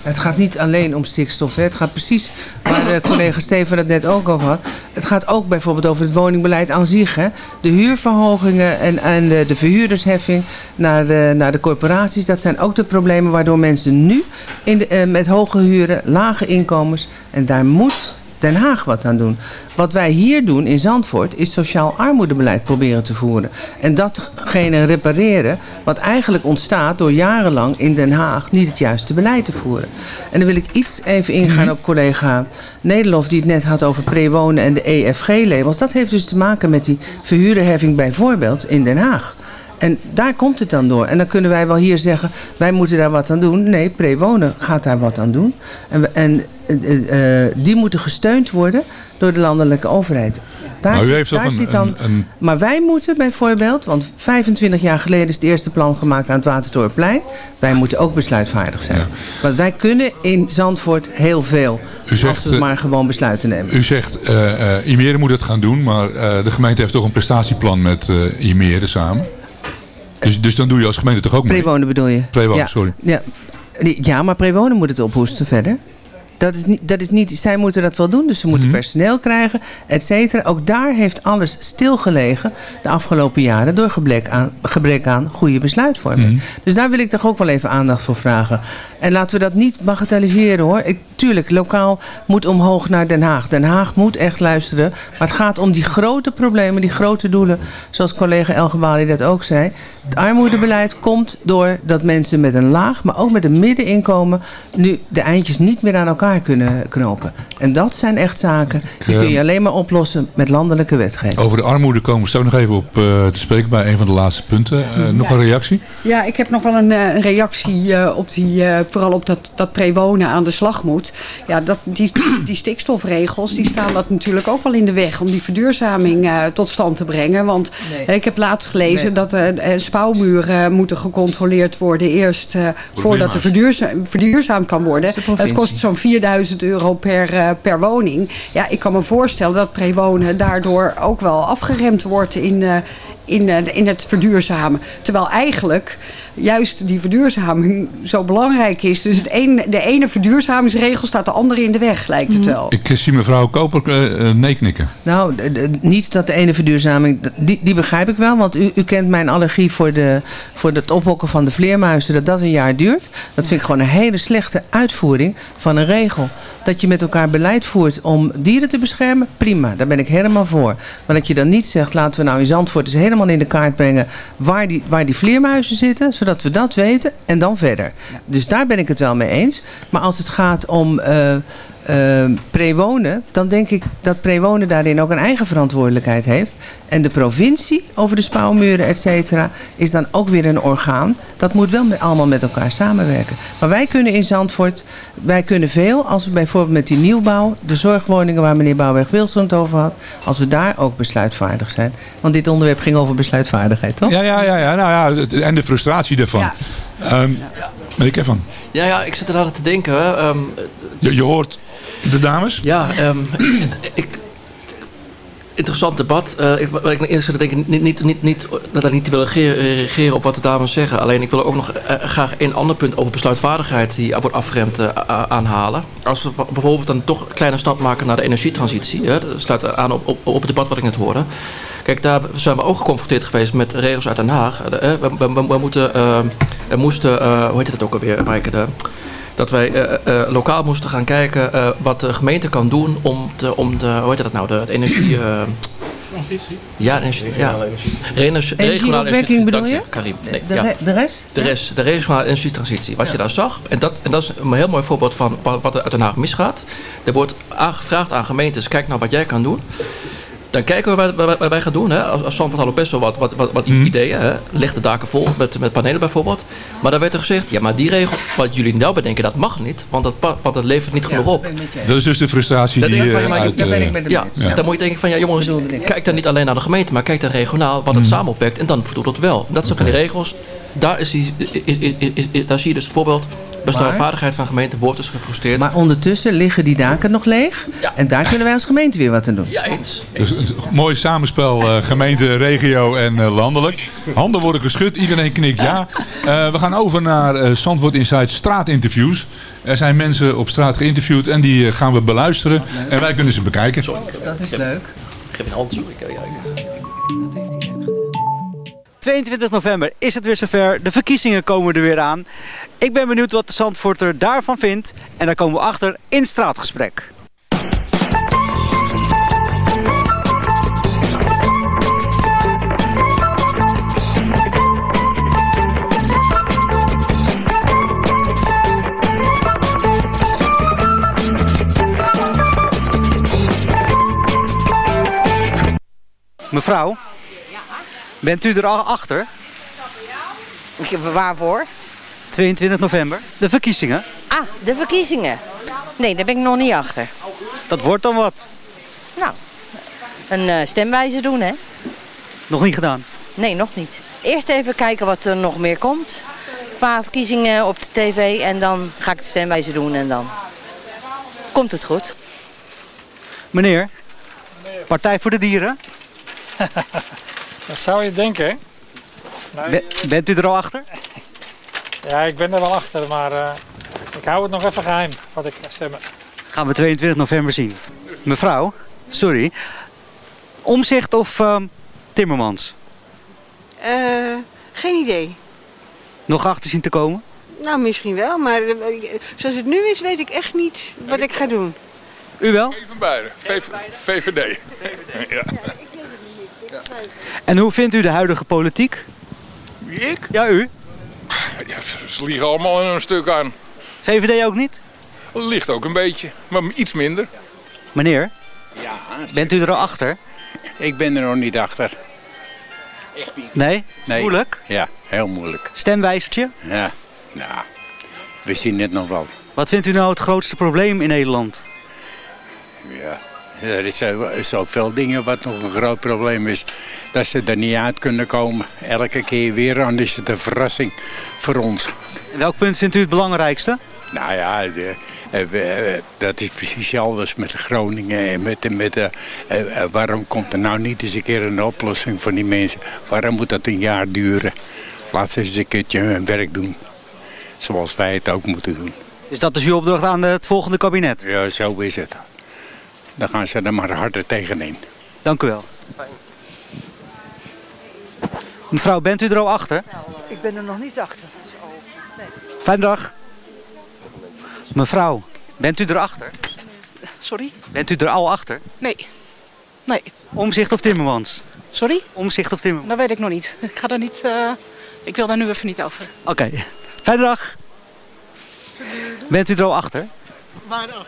Het gaat niet alleen om stikstof. Het gaat precies waar de collega Steven het net ook over had. Het gaat ook bijvoorbeeld over het woningbeleid aan zich. Hè. De huurverhogingen en, en de, de verhuurdersheffing naar de, naar de corporaties. Dat zijn ook de problemen waardoor mensen nu in eh, met hoge huren, lage inkomens. En daar moet Den Haag wat aan doen. Wat wij hier doen in Zandvoort is sociaal armoedebeleid proberen te voeren. En datgene repareren wat eigenlijk ontstaat door jarenlang in Den Haag niet het juiste beleid te voeren. En dan wil ik iets even ingaan op collega Nederlof die het net had over prewonen en de EFG-labels. Dat heeft dus te maken met die verhuurderheffing bijvoorbeeld in Den Haag. En daar komt het dan door. En dan kunnen wij wel hier zeggen, wij moeten daar wat aan doen. Nee, prewonen gaat daar wat aan doen. En, en eh, eh, die moeten gesteund worden door de landelijke overheid. Daar, zit- heeft toch daar een- zit dan, een- een- Maar wij moeten bijvoorbeeld, want 25 jaar geleden is het eerste plan gemaakt aan het Watertorenplein. Wij moeten ook besluitvaardig zijn. Want wij kunnen in Zandvoort heel veel. U zegt, als we eh, maar gewoon besluiten nemen. U zegt, eh Imere moet het gaan doen, maar de gemeente heeft toch een prestatieplan met eh Imere samen. Dus, dus dan doe je als gemeente toch ook mee? Prewonen bedoel je? Prewonen, ja. sorry. Ja. Ja, maar prewonen moet het ophoesten verder. Dat is, niet, dat is niet, zij moeten dat wel doen, dus ze moeten Mhm. personeel krijgen, et cetera. Ook daar heeft alles stilgelegen de afgelopen jaren door gebrek aan, gebrek aan goede besluitvorming. Mhm. Dus daar wil ik toch ook wel even aandacht voor vragen. En laten we dat niet bagatelliseren hoor. Ik, tuurlijk, lokaal moet omhoog naar Den Haag. Den Haag moet echt luisteren. Maar het gaat om die grote problemen, die grote doelen. Zoals collega Elgebali dat ook zei. Het armoedebeleid komt doordat mensen met een laag, maar ook met een middeninkomen... nu de eindjes niet meer aan elkaar kunnen knopen. En dat zijn echt zaken die kun je alleen maar oplossen met landelijke wetgeving. Over de armoede komen we straks nog even op eh, te spreken bij een van de laatste punten. Eh, nog Ja. een reactie? Ja, ik heb nog wel een, eh, een reactie eh, op die, eh, vooral op dat, dat prewonen aan de slag moet. Ja, dat, die, die stikstofregels die staan dat natuurlijk ook wel in de weg om die verduurzaming eh, tot stand te brengen. Want eh, ik heb laatst gelezen Nee. dat eh, eh, spouwmuren moeten gecontroleerd worden eerst eh, voordat er verduurza verduurzaamd kan worden. Het kost zo'n 4000 euro per, eh, per woning. Ja, ik kan me voorstellen dat prewonen daardoor ook wel afgeremd wordt in, eh, in, eh, in het verduurzamen. Terwijl eigenlijk juist die verduurzaming zo belangrijk is. Dus het een, de ene verduurzamingsregel staat de andere in de weg, lijkt het wel. Ik zie mevrouw Koper eh, eh, nee knikken. Nou, niet dat de ene verduurzaming, die, die begrijp ik wel. Want u, u kent mijn allergie voor, de, voor het ophokken van de vleermuizen, dat dat een jaar duurt. Dat vind ik gewoon een hele slechte uitvoering van een regel. Dat je met elkaar beleid voert om dieren te beschermen, prima, daar ben ik helemaal voor. Maar dat je dan niet zegt, laten we nou in Zandvoort eens helemaal in de kaart brengen waar die, waar die vleermuizen zitten, zodat we dat weten en dan verder. Dus daar ben ik het wel mee eens. Maar als het gaat om eh, eh, prewonen, dan denk ik dat prewonen daarin ook een eigen verantwoordelijkheid heeft. En de provincie over de spouwmuren, et cetera, is dan ook weer een orgaan. Dat moet wel met, allemaal met elkaar samenwerken. Maar wij kunnen in Zandvoort, wij kunnen veel als we bijvoorbeeld met die nieuwbouw, de zorgwoningen waar meneer Bouwweg-Wilson het over had, als we daar ook besluitvaardig zijn. Want dit onderwerp ging over besluitvaardigheid, toch? Ja, ja, ja, ja, nou ja, en de frustratie daarvan. Ja. Ehm, meneer Kevin, Ja, ja, ik zit er aan te denken. Ehm, je, je hoort de dames. ja, ehm, (clears throat) ik, interessant debat. Eh, ik, wat ik eerst te denken, niet, niet, niet, niet, dat ik niet te willen reageren, op wat de dames zeggen. Alleen ik wil ook nog eh, graag een ander punt over besluitvaardigheid die wordt afgeremd eh, aanhalen. Als we bijvoorbeeld dan toch een kleine stap maken naar de energietransitie. Hè, dat sluit aan op, op, op het debat wat ik net hoorde. Kijk, daar zijn we ook geconfronteerd geweest met regels uit Den Haag. Eh, We, we, we, we moeten, eh, we moesten, eh, hoe heet het ook alweer, Maaike? De, dat wij eh, eh, lokaal moesten gaan kijken eh, wat de gemeente kan doen om de, om de hoe heet dat nou, de, de energie... Transitie. ja, energie, ja. Regionale energie- bedoel dank je? Karim. Nee, De, ja. de rest? De rest, de regionale energietransitie. Wat je daar zag, en dat, en dat is een heel mooi voorbeeld van wat, wat er uit Den Haag misgaat. Er wordt aangevraagd aan gemeentes, kijk nou wat jij kan doen. Dan kijken we wat, wat, wat wij gaan doen. Hè. Als, als hadden we best wel wat, wat, wat, wat Mhm. ideeën. Hè. Leg de daken vol met, met panelen bijvoorbeeld. Maar dan werd er gezegd, ja, maar die regel wat jullie nou bedenken, dat mag niet. Want dat, want dat levert niet genoeg op. Dat is dus de frustratie Dat die denk ik van, eh, ja, maar uit... je- eh, ja, Ja. dan moet je denken van ja jongens, kijk dan niet alleen naar de gemeente, maar kijk dan regionaal wat het samen opwekt en dan voldoet het wel. Dat zijn van die regels. Daar, is die, daar zie je dus het voorbeeld. Bestuurvaardigheid van gemeente wordt dus gefrustreerd. Maar ondertussen liggen die daken nog leeg. En daar kunnen wij als gemeente weer wat aan doen. Ja, eens. Dus een mooi samenspel eh, gemeente, regio en eh, landelijk. Handen worden geschud, iedereen knikt ja. Eh, we gaan over naar eh Zandvoort Inside straatinterviews. Er zijn mensen op straat geïnterviewd en die gaan we beluisteren. En wij kunnen ze bekijken. Dat is leuk. Ik geef een handzoek. Ik, ja, ik- 22 november is het weer zover. De verkiezingen komen er weer aan. Ik ben benieuwd wat de Zandvoorter daarvan vindt. En daar komen we achter in straatgesprek. Mevrouw, bent u er al achter? Waarvoor? 22 november, de verkiezingen. Ah, de verkiezingen. Nee, daar ben ik nog niet achter. Dat wordt dan wat. Nou, een eh, stemwijze doen, hè? Nog niet gedaan. Nee, nog niet. Eerst even kijken wat er nog meer komt. Qua verkiezingen op de tv en dan ga ik de stemwijze doen en dan komt het goed. Meneer, Partij voor de Dieren, (laughs) Dat zou je denken, hè? Nee, be- bent u er al achter? (laughs) ja, ik ben er wel achter, maar eh, ik hou het nog even geheim wat ik ga stemmen. Gaan we 22 november zien. Mevrouw, sorry. Omzicht of ehm, Timmermans? Eh, geen idee. Nog achter zien te komen? Nou, misschien wel, maar eh, zoals het nu is, weet ik echt niet wat ik ga doen. U wel? Van beide. VVD. Ja. En hoe vindt u de huidige politiek? Wie ik? Ja, u. Ja, ze liggen allemaal een stuk aan. VVD ook niet? Ligt ook een beetje, maar iets minder. Meneer, Ja, bent u er al achter? ik ben er nog niet achter. Nee? Is het Moeilijk? Ja, heel moeilijk. Stemwijzertje? Ja, nou, we zien het nog wel. Wat vindt u nou het grootste probleem in Nederland? Ja, er zo- zoveel dingen wat nog een groot probleem is. Dat ze er niet uit kunnen komen. Elke keer weer, dan is het een verrassing voor ons. En welk punt vindt u het belangrijkste? Nou ja, de, eh, eh, dat is precies anders met Groningen. En met, de- met, eh, waarom komt er nou niet eens een keer een oplossing voor die mensen? Waarom moet dat een jaar duren? Laat ze eens een keertje hun werk doen. Zoals wij het ook moeten doen. Is dat dus uw opdracht aan het volgende kabinet? Ja, zo is het. Dan gaan ze er maar harder tegenin. Dank u wel. Mevrouw, bent u er al achter? Ik ben er nog niet achter. Fijne dag. Mevrouw, bent u erachter? Sorry? Bent u er al achter? Nee. Nee. Omzicht of Timmermans? Sorry? Omzicht of Timmermans? Dat weet ik nog niet. (laughs) Ik ga er niet... eh, ik wil daar nu even niet over. Oké. Fijne dag. Bent u er al achter?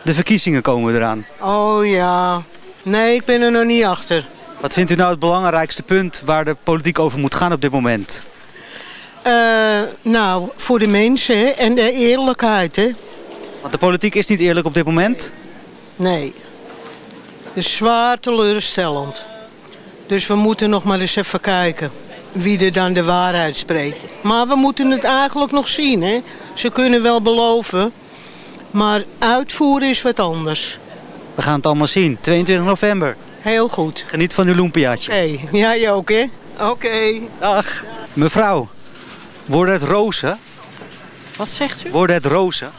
De verkiezingen komen eraan. Oh ja. Nee, ik ben er nog niet achter. Wat vindt u nou het belangrijkste punt waar de politiek over moet gaan op dit moment? Eh, nou, voor de mensen hè, en de eerlijkheid, hè? Want de politiek is niet eerlijk op dit moment. Nee. Het is zwaar teleurstellend. Dus we moeten nog maar eens even kijken wie er dan de waarheid spreekt. Maar we moeten het eigenlijk nog zien, hè? Ze kunnen wel beloven, maar uitvoeren is wat anders. We gaan het allemaal zien. 22 november. Heel goed. Geniet van uw lumpiaatje. Oké, jij ook, hè? Oké. Dag. Mevrouw, worden het rozen? Wat zegt u? Worden het rozen?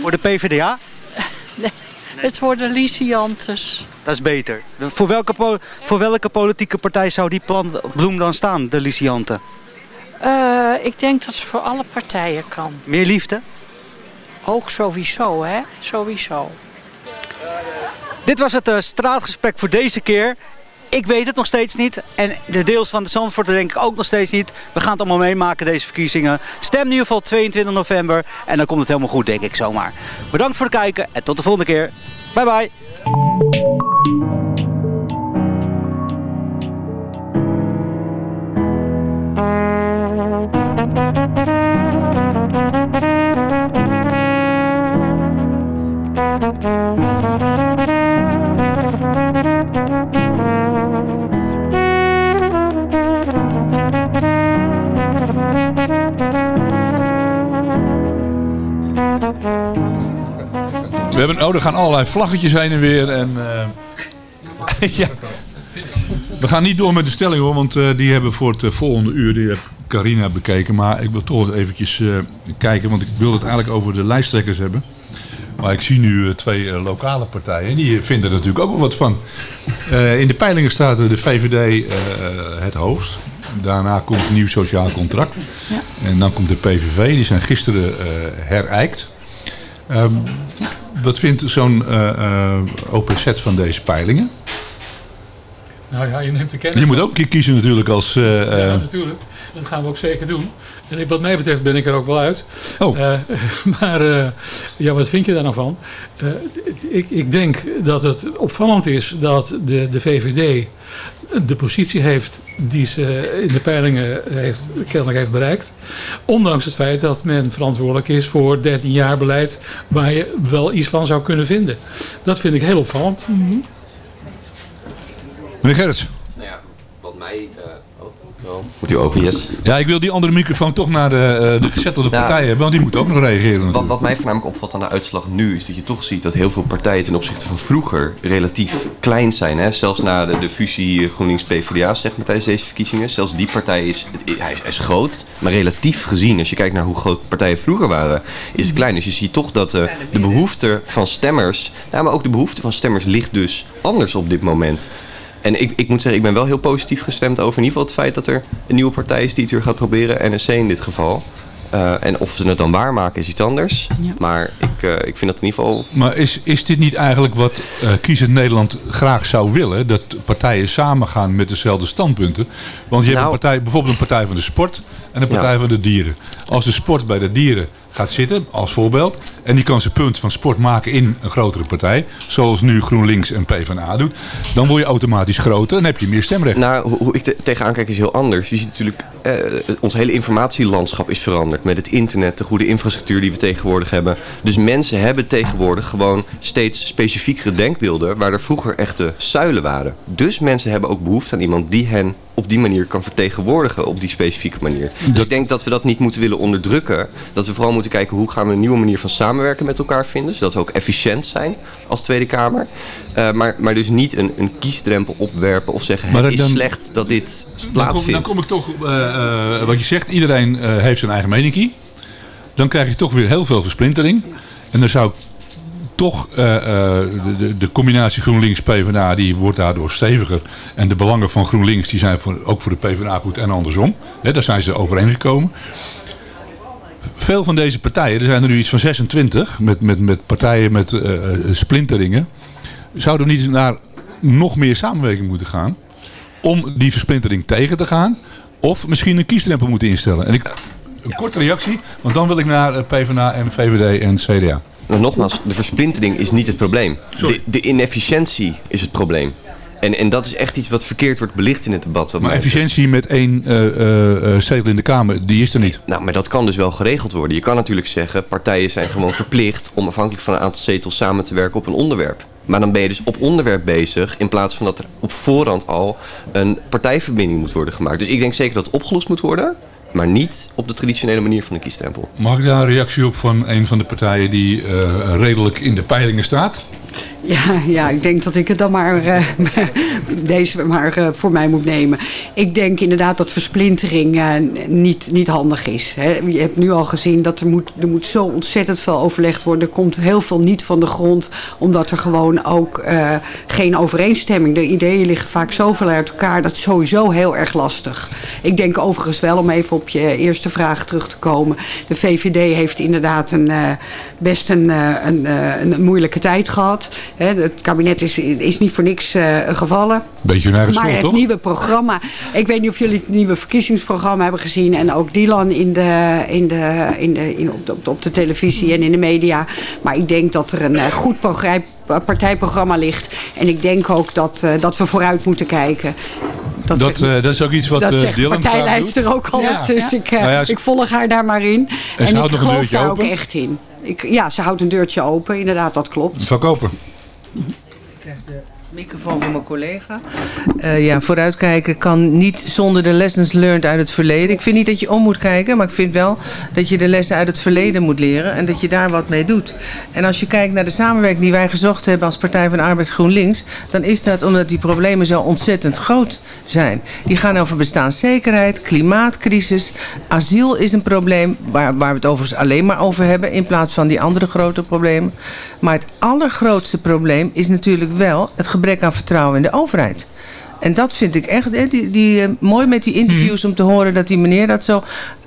Voor de PvdA? (laughs) Nee, het worden Lysiantes. Dat is beter. Voor welke, po- voor welke politieke partij zou die plan, bloem dan staan, de Lysiante? Eh, ik denk dat het voor alle partijen kan. Meer liefde? Ook sowieso, hè? Sowieso. Dit was het eh, straatgesprek voor deze keer. Ik weet het nog steeds niet. En de deels van de Zandvoort denk ik ook nog steeds niet. We gaan het allemaal meemaken, deze verkiezingen. Stem in ieder geval 22 november. En dan komt het helemaal goed, denk ik zomaar. Bedankt voor het kijken en tot de volgende keer. Bye bye. We hebben, oh, er gaan allerlei vlaggetjes heen en weer. En, eh, (laughs) ja. We gaan niet door met de stelling hoor, want eh, die hebben voor het eh, volgende uur die heeft Carina bekeken. Maar ik wil toch eventjes eh, kijken, want ik wil het eigenlijk over de lijsttrekkers hebben. Maar ik zie nu twee lokale partijen, die vinden er natuurlijk ook wel wat van. In de peilingen staat de VVD het hoogst. Daarna komt het nieuw sociaal contract. En dan komt de PVV, die zijn gisteren herijkt. Ehm, Wat vindt zo'n eh, eh, OPZ van deze peilingen? Nou ja, je neemt de kennis. Je moet ook een keer kiezen natuurlijk als... eh, Ja, natuurlijk. Dat gaan we ook zeker doen. En ik- wat mij betreft ben ik er ook wel uit. Oh. (laughs) maar eh, ja, wat vind je daar nou van? Eh, ik, ik denk dat het opvallend is dat de, de VVD de positie heeft die ze in de peilingen heeft, kennelijk heeft bereikt. Ondanks het feit dat men verantwoordelijk is voor 13 jaar beleid waar je wel iets van zou kunnen vinden. Dat vind ik heel opvallend. Meneer Gerrits. Nou ja, wat mij... eh, zo. Moet u open, yes. Ja, ik wil die andere microfoon toch naar de, eh, de gezettelde Ja. partijen hebben, want die moeten ook nog reageren. Wat, wat mij voornamelijk opvalt aan de uitslag nu is dat je toch ziet dat heel veel partijen ten opzichte van vroeger relatief klein zijn. Hè? Zelfs na de, de fusie GroenLinks-PVDA zeg maar tijdens deze verkiezingen. Zelfs die partij is, hij is, hij is groot, maar relatief gezien, als je kijkt naar hoe groot partijen vroeger waren, is het klein. Dus je ziet toch dat eh, de behoefte van stemmers, ja, maar ook de behoefte van stemmers ligt dus anders op dit moment. En ik, ik moet zeggen, ik ben wel heel positief gestemd over in ieder geval het feit dat er een nieuwe partij is die het weer gaat proberen. NSC in dit geval. Eh, en of ze het dan waarmaken is iets anders. Maar ik, eh, ik vind dat in ieder geval... Maar is, is dit niet eigenlijk wat eh Kiezend Nederland graag zou willen? Dat partijen samengaan met dezelfde standpunten? Want je hebt Nou- een partij, bijvoorbeeld een partij van de sport en een partij Ja. van de dieren. Als de sport bij de dieren gaat zitten, als voorbeeld, en die kan zijn punt van sport maken in een grotere partij, zoals nu GroenLinks en PvdA doet, dan word je automatisch groter en heb je meer stemrecht. Nou, hoe, ik er tegenaan kijk is heel anders. Je ziet natuurlijk, eh, ons hele informatielandschap is veranderd. Met het internet, de goede infrastructuur die we tegenwoordig hebben. Dus mensen hebben tegenwoordig gewoon steeds specifiekere denkbeelden... waar er vroeger echte zuilen waren. Dus mensen hebben ook behoefte aan iemand die hen op die manier kan vertegenwoordigen. Op die specifieke manier. Dus ik denk dat we dat niet moeten willen onderdrukken. Dat we vooral moeten kijken hoe gaan we een nieuwe manier van samenwerken met elkaar vinden. Zodat we ook efficiënt zijn als Tweede Kamer. Eh, maar, maar dus niet een, een kiesdrempel opwerpen of zeggen... Maar het is dan- slecht dat dit Dan kom, plaatsvindt. dan kom ik toch, eh, eh, wat je zegt, iedereen eh, heeft zijn eigen mening. Dan krijg je toch weer heel veel versplintering. En dan zou ik toch eh, eh, de, de, combinatie GroenLinks-PvdA, die wordt daardoor steviger. En de belangen van GroenLinks, die zijn voor, ook voor de PvdA goed en andersom. Hè, daar zijn ze overeengekomen. Veel van deze partijen, er zijn er nu iets van 26, met, met, met partijen met eh, eh, splinteringen. Zouden we niet naar nog meer samenwerking moeten gaan? om die versplintering tegen te gaan. Of misschien een kiesdrempel moeten instellen. En ik, een korte reactie, want dan wil ik naar eh, PvdA en VVD en CDA. Nou, nogmaals, de versplintering is niet het probleem. De, de inefficiëntie is het probleem. En, en dat is echt iets wat verkeerd wordt belicht in het debat. wat Maar betreft. efficiëntie met één eh, eh, eh, zetel in de Kamer, die is er niet. Nou, maar dat kan dus wel geregeld worden. Je kan natuurlijk zeggen, partijen zijn gewoon verplicht om afhankelijk van een aantal zetels samen te werken op een onderwerp. Maar dan ben je dus op onderwerp bezig in plaats van dat er op voorhand al een partijverbinding moet worden gemaakt. Dus ik denk zeker dat het opgelost moet worden, maar niet op de traditionele manier van een kiesstempel. Mag ik daar een reactie op van een van de partijen die redelijk in de peilingen staat? Ja, ja, ik denk dat ik het dan maar eh, (laughs) deze maar eh, voor mij moet nemen. Ik denk inderdaad dat versplintering eh, niet, niet handig is. Hè. Je hebt nu al gezien dat er moet, er moet zo ontzettend veel overlegd worden. Er komt heel veel niet van de grond, omdat er gewoon ook geen overeenstemming. De ideeën liggen vaak zoveel uit elkaar, dat is sowieso heel erg lastig. Ik denk overigens wel, om even op je eerste vraag terug te komen. De VVD heeft inderdaad een, best een, een, eh, een moeilijke tijd gehad. Hè, het kabinet is, is niet voor niks eh, gevallen. Beetje eigen Maar het toch? nieuwe programma. Ik weet niet of jullie het nieuwe verkiezingsprogramma hebben gezien. En ook Dylan in de, in de, in de, in, op, de, op de televisie en in de media. Maar ik denk dat er een eh, goed partijprogramma ligt. En ik denk ook dat, eh, dat we vooruit moeten kijken. Dat, zegt- eh, dat is ook iets wat dat zegt de Dylan ook altijd. Ja. Dus ik, Nou ja, ik volg haar daar maar in. En ze En, houdt ik geloof daar open? ook echt in. Ik, ja, ze houdt een deurtje open. Inderdaad, dat klopt. Verkoper. Microfoon van mijn collega. Eh, ja, vooruitkijken kan niet zonder de lessons learned uit het verleden. Ik vind niet dat je om moet kijken, maar ik vind wel dat je de lessen uit het verleden moet leren en dat je daar wat mee doet. En als je kijkt naar de samenwerking die wij gezocht hebben als Partij van Arbeid GroenLinks, dan is dat omdat die problemen zo ontzettend groot zijn. Die gaan over bestaanszekerheid, klimaatcrisis, asiel is een probleem waar, waar we het overigens alleen maar over hebben in plaats van die andere grote problemen. Maar het allergrootste probleem is natuurlijk wel het gebrek aan vertrouwen in de overheid. En dat vind ik echt hè, die, die, eh, mooi met die interviews om te horen dat die meneer dat zo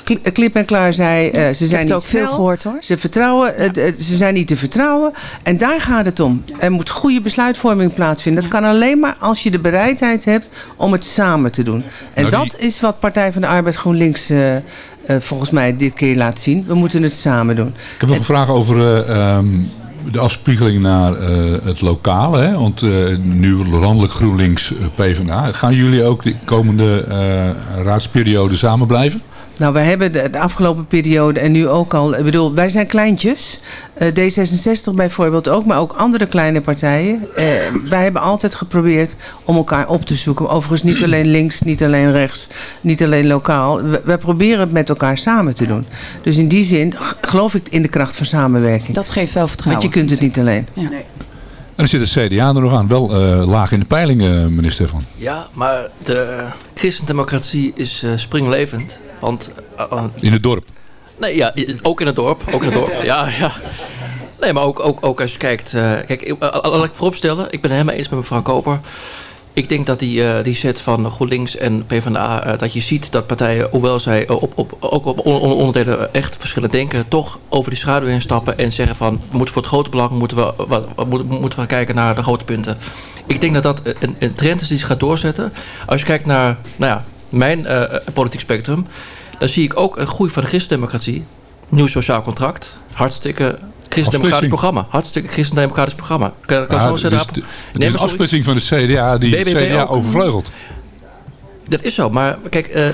eh, klip en klaar zei. eh, ze zijn niet ook veel gehoord, hoor. Ze, vertrouwen, ze zijn niet te vertrouwen. En daar gaat het om. Er moet goede besluitvorming plaatsvinden. Dat kan alleen maar als je de bereidheid hebt om het samen te doen. En Nou, die- dat is wat Partij van de Arbeid GroenLinks volgens mij dit keer laat zien. We moeten het samen doen. Ik heb nog een vraag over eh, ehm, de afspiegeling naar eh, het lokale. Hè? Want eh, nu landelijk GroenLinks eh, PvdA. Gaan jullie ook de komende raadsperiode samen blijven? Nou, wij hebben de, de afgelopen periode en nu ook al... Ik bedoel, wij zijn kleintjes. Eh, D66 bijvoorbeeld ook, maar ook andere kleine partijen. Eh, wij hebben altijd geprobeerd om elkaar op te zoeken. Overigens niet alleen links, niet alleen rechts, niet alleen lokaal. We- Wij proberen het met elkaar samen te doen. Dus in die zin geloof ik in de kracht van samenwerking. Dat geeft wel vertrouwen. Want je kunt het niet alleen. Ja. En dan zit het CDA er nog aan. Wel eh, laag in de peilingen, meneer Stefan. Ja, maar de christendemocratie is eh, springlevend. Want... eh, eh, In het dorp. Nee, ja, ook in het dorp. Ook in het dorp, (laughs) ja, ja. Nee, maar ook, ook, ook als je kijkt... eh, kijk, ik- laat ik vooropstellen. Ik ben het helemaal eens met mevrouw Koper. Ik denk dat die, eh, die set van GroenLinks en PvdA... eh, dat je ziet dat partijen, hoewel zij op, op, ook op on- on- onderdelen echt verschillend denken... toch over die schaduw heen stappen en zeggen van... we moeten voor het grote belang moeten we, wat, moeten we kijken naar de grote punten. Ik denk dat dat een, een trend is die zich gaat doorzetten. Als je kijkt naar nou ja, mijn eh, politiek spectrum... dan zie ik ook een groei van de christendemocratie. Nieuw sociaal contract. Hartstikke christendemocratisch programma. Hartstikke christendemocratisch programma. Kan, kan zo zeggen? dus de- afsplitsing van de CDA die CDA ook. overvleugelt. Dat is zo, maar kijk, eh,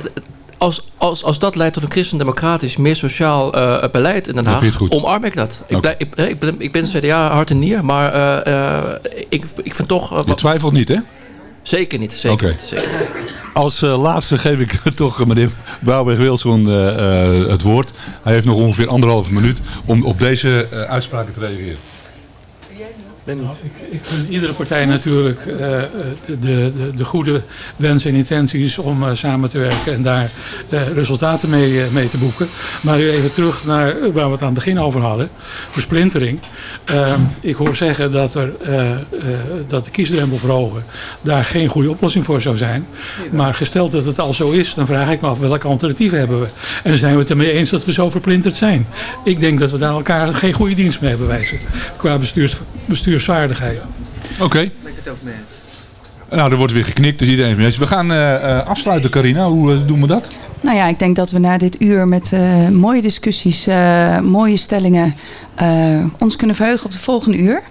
als, als, als dat leidt tot een christendemocratisch, meer sociaal eh, beleid in Den Dan Haag, omarm ik dat. Ik, Oké. blij- ik, ik, ben, ik ben CDA hart en nier, maar ik, ik vind toch... Je twijfelt niet, hè? Zeker niet, zeker niet. Zeker niet. Als eh, laatste geef ik (laughs) toch eh, meneer Bouwberg-Wilson eh, het woord. Hij heeft nog ongeveer anderhalve minuut om op deze uitspraken te reageren. Ik, ik gun iedere partij natuurlijk eh, de, de, de goede wensen en intenties om eh, samen te werken en daar eh, resultaten mee, mee te boeken. Maar nu even terug naar waar we het aan het begin over hadden, versplintering. Ehm, ik hoor zeggen dat, er, dat de kiesdrempel verhogen daar geen goede oplossing voor zou zijn. Maar gesteld dat het al zo is, dan vraag ik me af welke alternatieven hebben we. En zijn we het ermee eens dat we zo verplinterd zijn. Ik denk dat we daar elkaar geen goede dienst mee hebben qua bestuurs, bestuursvaardigheid. Oké. Nou, er wordt weer geknikt, dus iedereen is mee. We gaan eh, eh, afsluiten, Carina. Hoe eh, doen we dat? Nou ja, ik denk dat we na dit uur met eh, mooie discussies, eh, mooie stellingen, eh, ons kunnen verheugen op de volgende uur.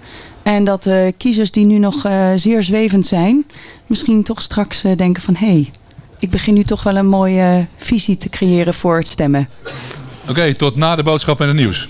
En dat de kiezers die nu nog eh, zeer zwevend zijn, misschien toch straks eh, denken van hé, hey, ik begin nu toch wel een mooie visie te creëren voor het stemmen. Oké, tot na de boodschap en het nieuws.